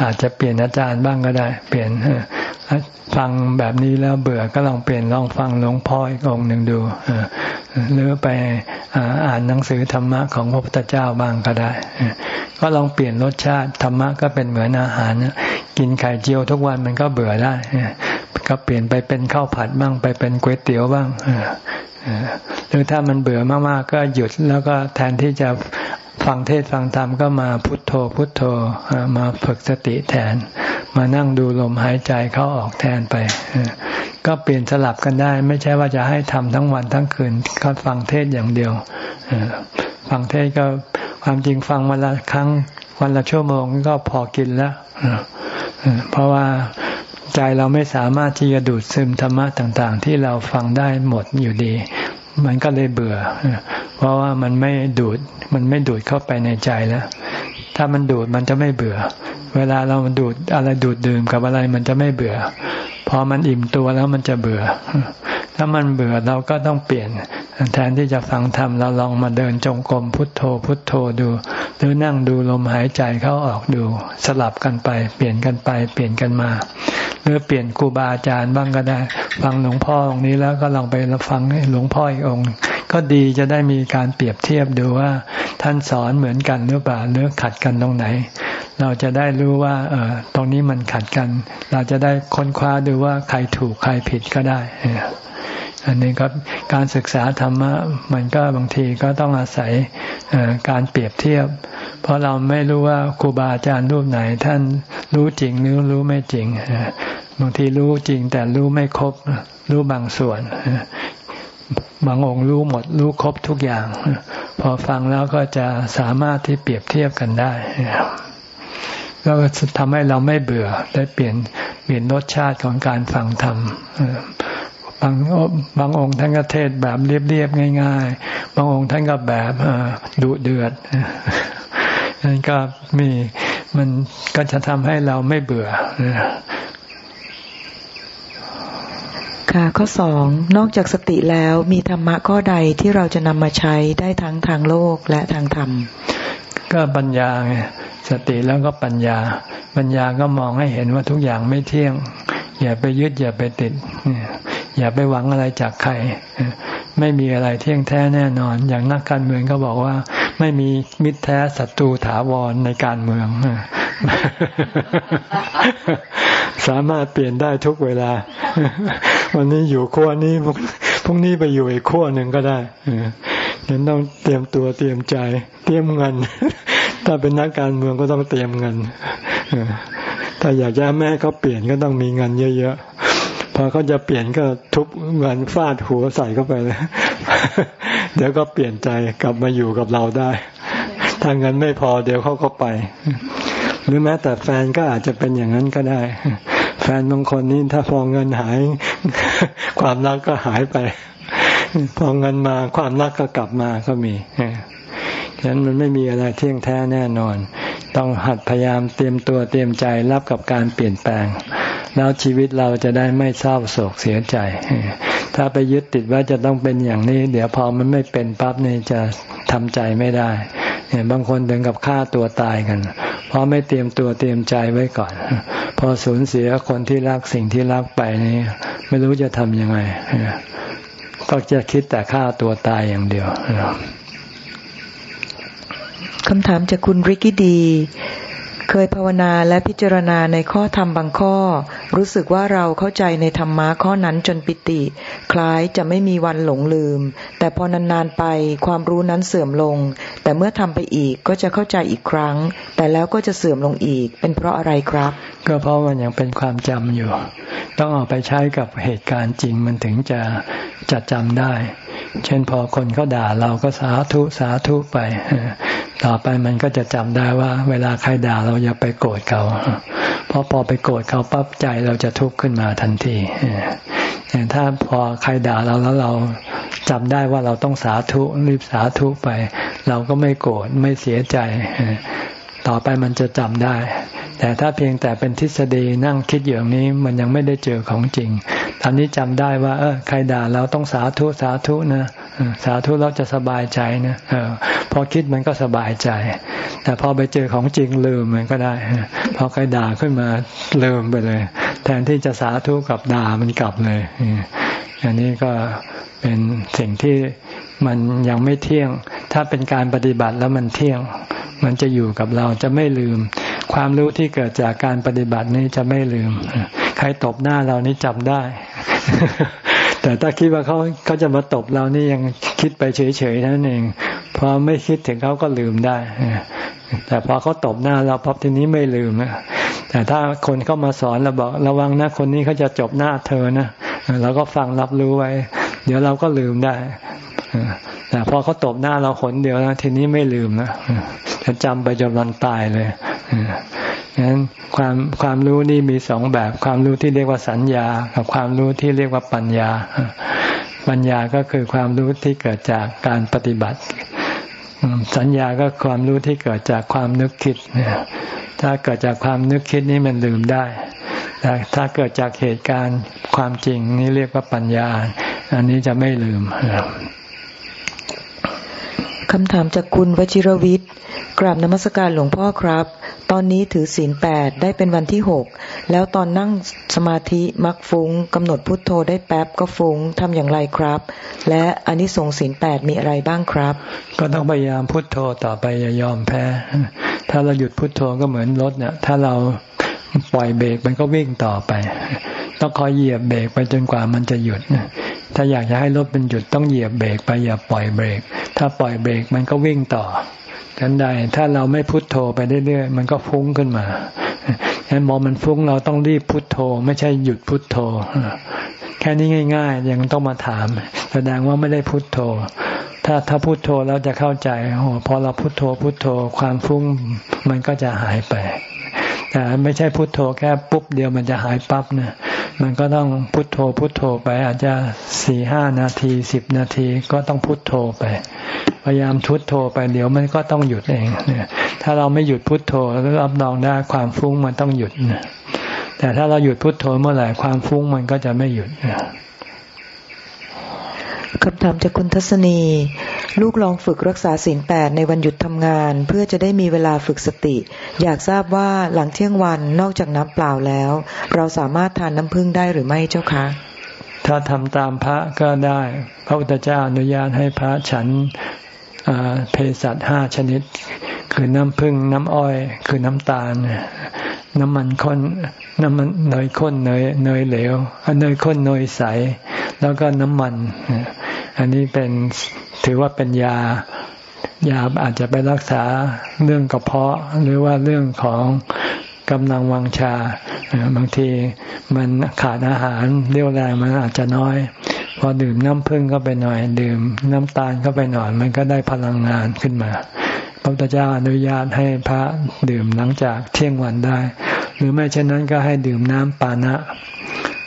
อาจจะเปลี่ยนอาจารย์บ้างก็ได้ เปลี่ยน ฟังแบบนี้แล้วเบื่อก็ลองเปลี่ยนลองฟังหลวงพ่ออีกองหนึ่งดูหรือไปอ่านหนังสือธรรมะของพระพุทธเจ้าบ้างก็ได้ ก็ลองเปลี่ยนรสชาติธรรมะก็เป็นเหมือนอาหารกินไข่เจียวทุกวันมันก็เบื่อได้ ก็เปลี่ยนไปเป็นข้าวผัดบ้างไปเป็นก๋วยเตี๋ยวบ้างหรือถ้ามันเบื่อมากๆก็หยุดแล้วก็แทนที่จะ ฟังเทศฟังธรรมก็มาพุทโธพุทโธมาฝึกสติแทน มานั่งดูลมหายใจเข้าออกแทนไป ก็เปลี่ยนสลับกันได้ ไม่ใช่ว่าจะให้ทำทั้งวันทั้งคืนก็ฟังเทศอย่างเดียวฟังเทศก็ความจริงฟังวันละครั้งวันละชั่วโมงก็พอกินแล้วเพราะว่าใจเราไม่สามารถที่จะดูดซึมธรรมะต่าง ๆ ที่เราฟังได้หมดอยู่ดี มันก็เลยเบื่อ เพราะว่ามันไม่ดูด มันไม่ดูดเข้าไปในใจแล้ว ถ้ามันดูดมันจะไม่เบื่อ เวลาเรามันดูดอะไรดูดดื่มกับอะไรมันจะไม่เบื่อ พอมันอิ่มตัวแล้วมันจะเบื่อ ถ้ามันเบื่อเราก็ต้องเปลี่ยน แทนที่จะฟังธรรมเราลองมาเดินจงกรมพุทโธ พุทโธดู หรือนั่งดูลมหายใจเข้าออกดู สลับกันไป เปลี่ยนกันไป เปลี่ยนกันมา หรือเปลี่ยนครูบาอาจารย์บ้างก็ได้ ฟังหลวงพ่อองค์นี้แล้วก็ลองไปฟังหลวงพ่ออีกองค์ ก็ดีจะได้มีการเปรียบเทียบดูว่า ท่านสอนเหมือนกันหรือเปล่าหรือขัดกันตรงไหน เราจะได้รู้ว่า เออตรงนี้มันขัดกัน เราจะได้ค้นคว้าดูว่าใครถูกใครผิดก็ได้ อันนี้ก็การศึกษาธรรมะมันก็บางทีก็ต้องอาศัยการเปรียบเทียบ เพราะเราไม่รู้ว่าครูบาอาจารย์รูปไหน ท่านรู้จริงหรือรู้ไม่จริงบางทีรู้จริงแต่รู้ไม่ครบรู้บางส่วนบางองค์รู้หมดรู้ครบทุกอย่าง พอฟังแล้วก็จะสามารถที่เปรียบเทียบกันได้ ก็ทำให้เราไม่เบื่อได้เปลี่ยนเปลี่ยนรสชาติของการฟังธรรมบางบางองค์ท่านก็เทศแบบเรียบๆง่าย ๆ บางองค์ท่านก็แบบดุเดือดนั่นก็มีมันก็จะทำให้เราไม่เบื่อค่ะข้อสองนอกจากสติแล้วมีธรรมะข้อใดที่เราจะนำมาใช้ได้ทั้งทางโลกและทางธรรม ก็ปัญญาไงสติแล้วก็ปัญญา ปัญญาก็มองให้เห็นว่าทุกอย่างไม่เที่ยง อย่าไปยึดอย่าไปติด อย่าไปหวังอะไรจากใคร ไม่มีอะไรเที่ยงแท้แน่นอน อย่างนักการเมืองก็บอกว่า ไม่มีมิตรแท้ศัตรูถาวรในการเมืองสามารถเปลี่ยนได้ทุกเวลา วันนี้อยู่ขั้วนี้พรุ่งนี้ไปอยู่อีกขั้วหนึ่งก็ได้ยังต้องเตรียมตัวเตรียมใจ เตรียมเงิน ถ้าเป็นนักการเมืองก็ต้องเตรียมเงินถ้าอยากจะแม่เขาเปลี่ยนก็ต้องมีเงินเยอะพอเขาจะเปลี่ยนก็ทุบเงินฟาดหัวใส่เข้าไปเลยเดี๋ยวก็เปลี่ยนใจกลับมาอยู่กับเราได้ ถ้าเงินไม่พอเดี๋ยวเขาก็ไป หรือแม้แต่แฟนก็อาจจะเป็นอย่างนั้นก็ได้ แฟนบางคนนี่ถ้าพอเงินหาย ความรักก็หายไป พอเงินมาความรักก็กลับมาก็มี ฉะนั้นมันไม่มีอะไรเที่ยงแท้แน่นอน ต้องหัดพยายามเตรียมตัวเตรียมใจรับกับการเปลี่ยนแปลง แล้วชีวิตเราจะได้ไม่เศร้าโศกเสียใจ ถ้าไปยึดติดว่าจะต้องเป็นอย่างนี้ เดี๋ยวพอมันไม่เป็นปั๊บนี่จะทำใจไม่ได้เนี่ยบางคนถึงกับฆ่าตัวตายกัน เพราะไม่เตรียมตัวเตรียมใจไว้ก่อน พอสูญเสียคนที่รักสิ่งที่รักไปนี่ไม่รู้จะทำยังไงก็จะคิดแต่ฆ่าตัวตายอย่างเดียว คำถามจากคุณริกกี้ดี เคยภาวนาและพิจารณาในข้อธรรมบางข้อ รู้สึกว่าเราเข้าใจในธรรมะข้อนั้นจนปิติ คล้ายจะไม่มีวันหลงลืม แต่พอนานๆไปความรู้นั้นเสื่อมลง แต่เมื่อทำไปอีกก็จะเข้าใจอีกครั้ง แต่แล้วก็จะเสื่อมลงอีก เป็นเพราะอะไรครับ ก็เพราะมันยังเป็นความจำอยู่ ต้องเอาไปใช้กับเหตุการณ์จริงมันถึงจะจะจำได้ เช่นพอคนเขาด่าเราก็สาธุสาธุไป ต่อไปมันก็จะจำได้ว่า เวลาใครด่าเราอย่าไปโกรธเขาเพราะพอไปโกรธเขาปั๊บใจเราจะทุกข์ขึ้นมาทันทีแต่ถ้าพอใครด่าเราแล้วเราจำได้ว่าเราต้องสาธุรีบสาธุไป เราก็ไม่โกรธไม่เสียใจ ต่อไปมันจะจำได้ แต่ถ้าเพียงแต่เป็นทฤษฎีนั่งคิดอย่างนี้มันยังไม่ได้เจอของจริงตอนนี้จำได้ว่า เออใครด่าเราต้องสาธุสาธุนะสาธุเราจะสบายใจนะออพอคิดมันก็สบายใจ แต่พอไปเจอของจริงลืมมันก็ได้ พอใครด่าขึ้นมาลืมไปเลย แทนที่จะสาธุกับด่ามันกลับเลย อันนี้ก็เป็นสิ่งที่ มันยังไม่เที่ยง ถ้าเป็นการปฏิบัติแล้วมันเที่ยง มันจะอยู่กับเราจะไม่ลืม ความรู้ที่เกิดจากการปฏิบัตินี้จะไม่ลืม ใครตบหน้าเรานี่จำได้ แต่ถ้าคิดว่าเขาเขาจะมาตบเรานี่ยังคิดไปเฉยๆนั่นเองพอไม่คิดถึงเขาก็ลืมได้ แต่พอเขาตบหน้าเราพอทีนี้ไม่ลืมนะแต่ถ้าคนเข้ามาสอนเราบอกระวังนะคนนี้เขาจะจบหน้าเธอนะเราก็ฟังรับรู้ไว้ เดี๋ยวเราก็ลืมได้ แต่พอเขาตบหน้าเราขนเดียวนะทีนี้ไม่ลืมนะจะจำไปจนวันตายเลยฉะนั้นความความรู้นี่มีสองแบบ ความรู้ที่เรียกว่าสัญญา กับความรู้ที่เรียกว่าปัญญา ปัญญาก็คือความรู้ที่เกิดจากการปฏิบัติ สัญญาก็ความรู้ที่เกิดจากความนึกคิดถ้าเกิดจากความนึกคิดนี่มันลืมได้แต่ถ้าเกิดจากเหตุการณ์ความจริงนี่เรียกว่าปัญญา อันนี้จะไม่ลืม คำถามจากคุณวชิรวิทย์กราบนมัสการหลวงพ่อครับ ตอนนี้ถือศีลแปดได้เป็นวันที่หกแล้วตอนนั่งสมาธิมักฟุง้งกำหนดพุทโธได้แป๊บก็ฟุง้งทำอย่างไรครับ และอันนี้ส่งศีลแปดมีอะไรบ้างครับ ก็ต้องพยายามพุทโธต่อไปอย่ายอมแพ้ ถ้าเราหยุดพุทโธก็เหมือนรถเนี่ยถ้าเราปล่อยเบรกมันก็วิ่งต่อไป ต้องคอยเหยียบเบรกไปจนกว่ามันจะหยุด ถ้าอยากจะให้รถเป็นหยุดต้องเหยียบเบรกไปอย่าปล่อยเบรก ถ้าปล่อยเบรกมันก็วิ่งต่อฉันใดถ้าเราไม่พุโทโธไปเรื่อยๆมันก็ฟุ้งขึ้นมาฉะนั้นมองมันฟุ้งเราต้องรีบพุโทโธ ไม่ใช่หยุดพุโทโธ แค่นี้ง่าย ๆ ยังต้องมาถาม แสดงว่าไม่ได้พุโทโธ ถ้าถ้าพุโทโธแล้วจะเข้าใจโอ้พอเราพุโทโธพุโทโธความฟุ้งมันก็จะหายไป แต่ไม่ใช่พุทโธแค่ปุ๊บเดียวมันจะหายปั๊บนะมันก็ต้องพุทโธพุทโธไปอาจจะสี่ห้านาทีสิบนาทีก็ต้องพุทโธไป พยายามทุดโธไปเดี๋ยวมันก็ต้องหยุดเองเนี่ยถ้าเราไม่หยุดพุทโธแล้วรับรองได้ความฟุ้งมันต้องหยุดนแต่ถ้าเราหยุดพุทโธเมื่อไหร่ความฟุ้งมันก็จะไม่หยุด คำถามจากคุณทัศนี ลูกลองฝึกรักษาศีลแปดในวันหยุดทำงาน เพื่อจะได้มีเวลาฝึกสติ อยากทราบว่าหลังเที่ยงวันนอกจากน้ำเปล่าแล้ว เราสามารถทานน้ำผึ้งได้หรือไม่เจ้าคะ ถ้าทำตามพระก็ได้ พระพุทธเจ้าอนุญาตให้พระฉันเภสัชห้าชนิด คือน้ำผึ้งน้ำอ้อย คือน้ำตาลน้ำมันข้นน้ำมันเนยข้นเนยเนยเหลวเนยข้นเนยใส แล้วก็น้ำมัน อันนี้เป็นถือว่าเป็นยายาอาจจะไปรักษาเรื่องกระเพาะ หรือว่าเรื่องของกำลังวังชา บางทีมันขาดอาหารเรี่ยวแรงมันอาจจะน้อย พอดื่มน้ำผึ้งเข้าไปหน่อย ดื่มน้ำตาลเข้าไปหน่อย มันก็ได้พลังงานขึ้นมาพระพุทธเจ้าอนุญาตให้พระดื่มหลังจากเที่ยงวันได้ หรือไม่เช่นนั้นก็ให้ดื่มน้ำปานะ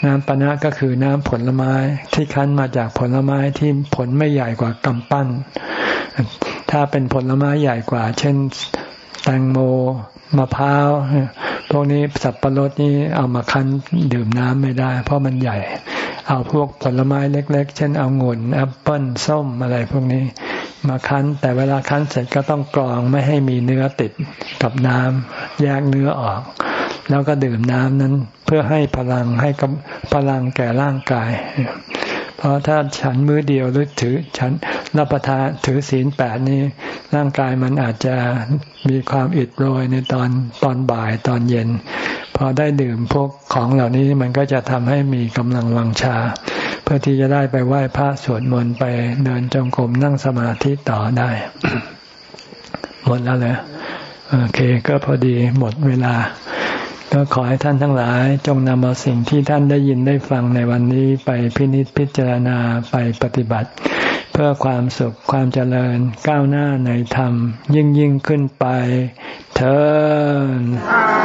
น้ำปนะก็คือน้ำผลไม้ที่คั้นมาจากผลไม้ที่ผลไม่ใหญ่กว่ากำปั้น ถ้าเป็นผลไม้ใหญ่กว่า เช่นแตงโมมะพร้าวพวกนี้สับปะรดนี่เอามาคั้นดื่มน้ำไม่ได้ เพราะมันใหญ่ เอาพวกผลไม้เล็ก ๆ เช่นเอางุ่นแอปเปิ้ลส้มอะไรพวกนี้มาคั้น แต่เวลาคั้นเสร็จก็ต้องกรองไม่ให้มีเนื้อติดกับน้ำแยกเนื้อออก แล้วก็ดื่มน้ำนั้นเพื่อให้พลังให้กับพลังแก่ร่างกาย เพราะถ้าฉันมื้อเดียวหรือถือฉันรับประทานถือศีลแปดนี้ร่างกายมันอาจจะมีความอิดโรยในตอนตอนบ่ายตอนเย็น พอได้ดื่มพวกของเหล่านี้มันก็จะทำให้มีกำลังวังชา เพื่อที่จะได้ไปไหว้พระสวดมนต์ไปเดินจงกรมนั่งสมาธิต่อได้ หมดแล้วเลยโอเค ก็พอดีหมดเวลา ก็ขอให้ท่านทั้งหลายจงนำเอาสิ่งที่ท่านได้ยินได้ฟังในวันนี้ไปพินิจพิจารณาไปปฏิบัติ เพื่อความสุขความเจริญก้าวหน้าในธรรม ยิ่งยิ่งขึ้นไปเธอ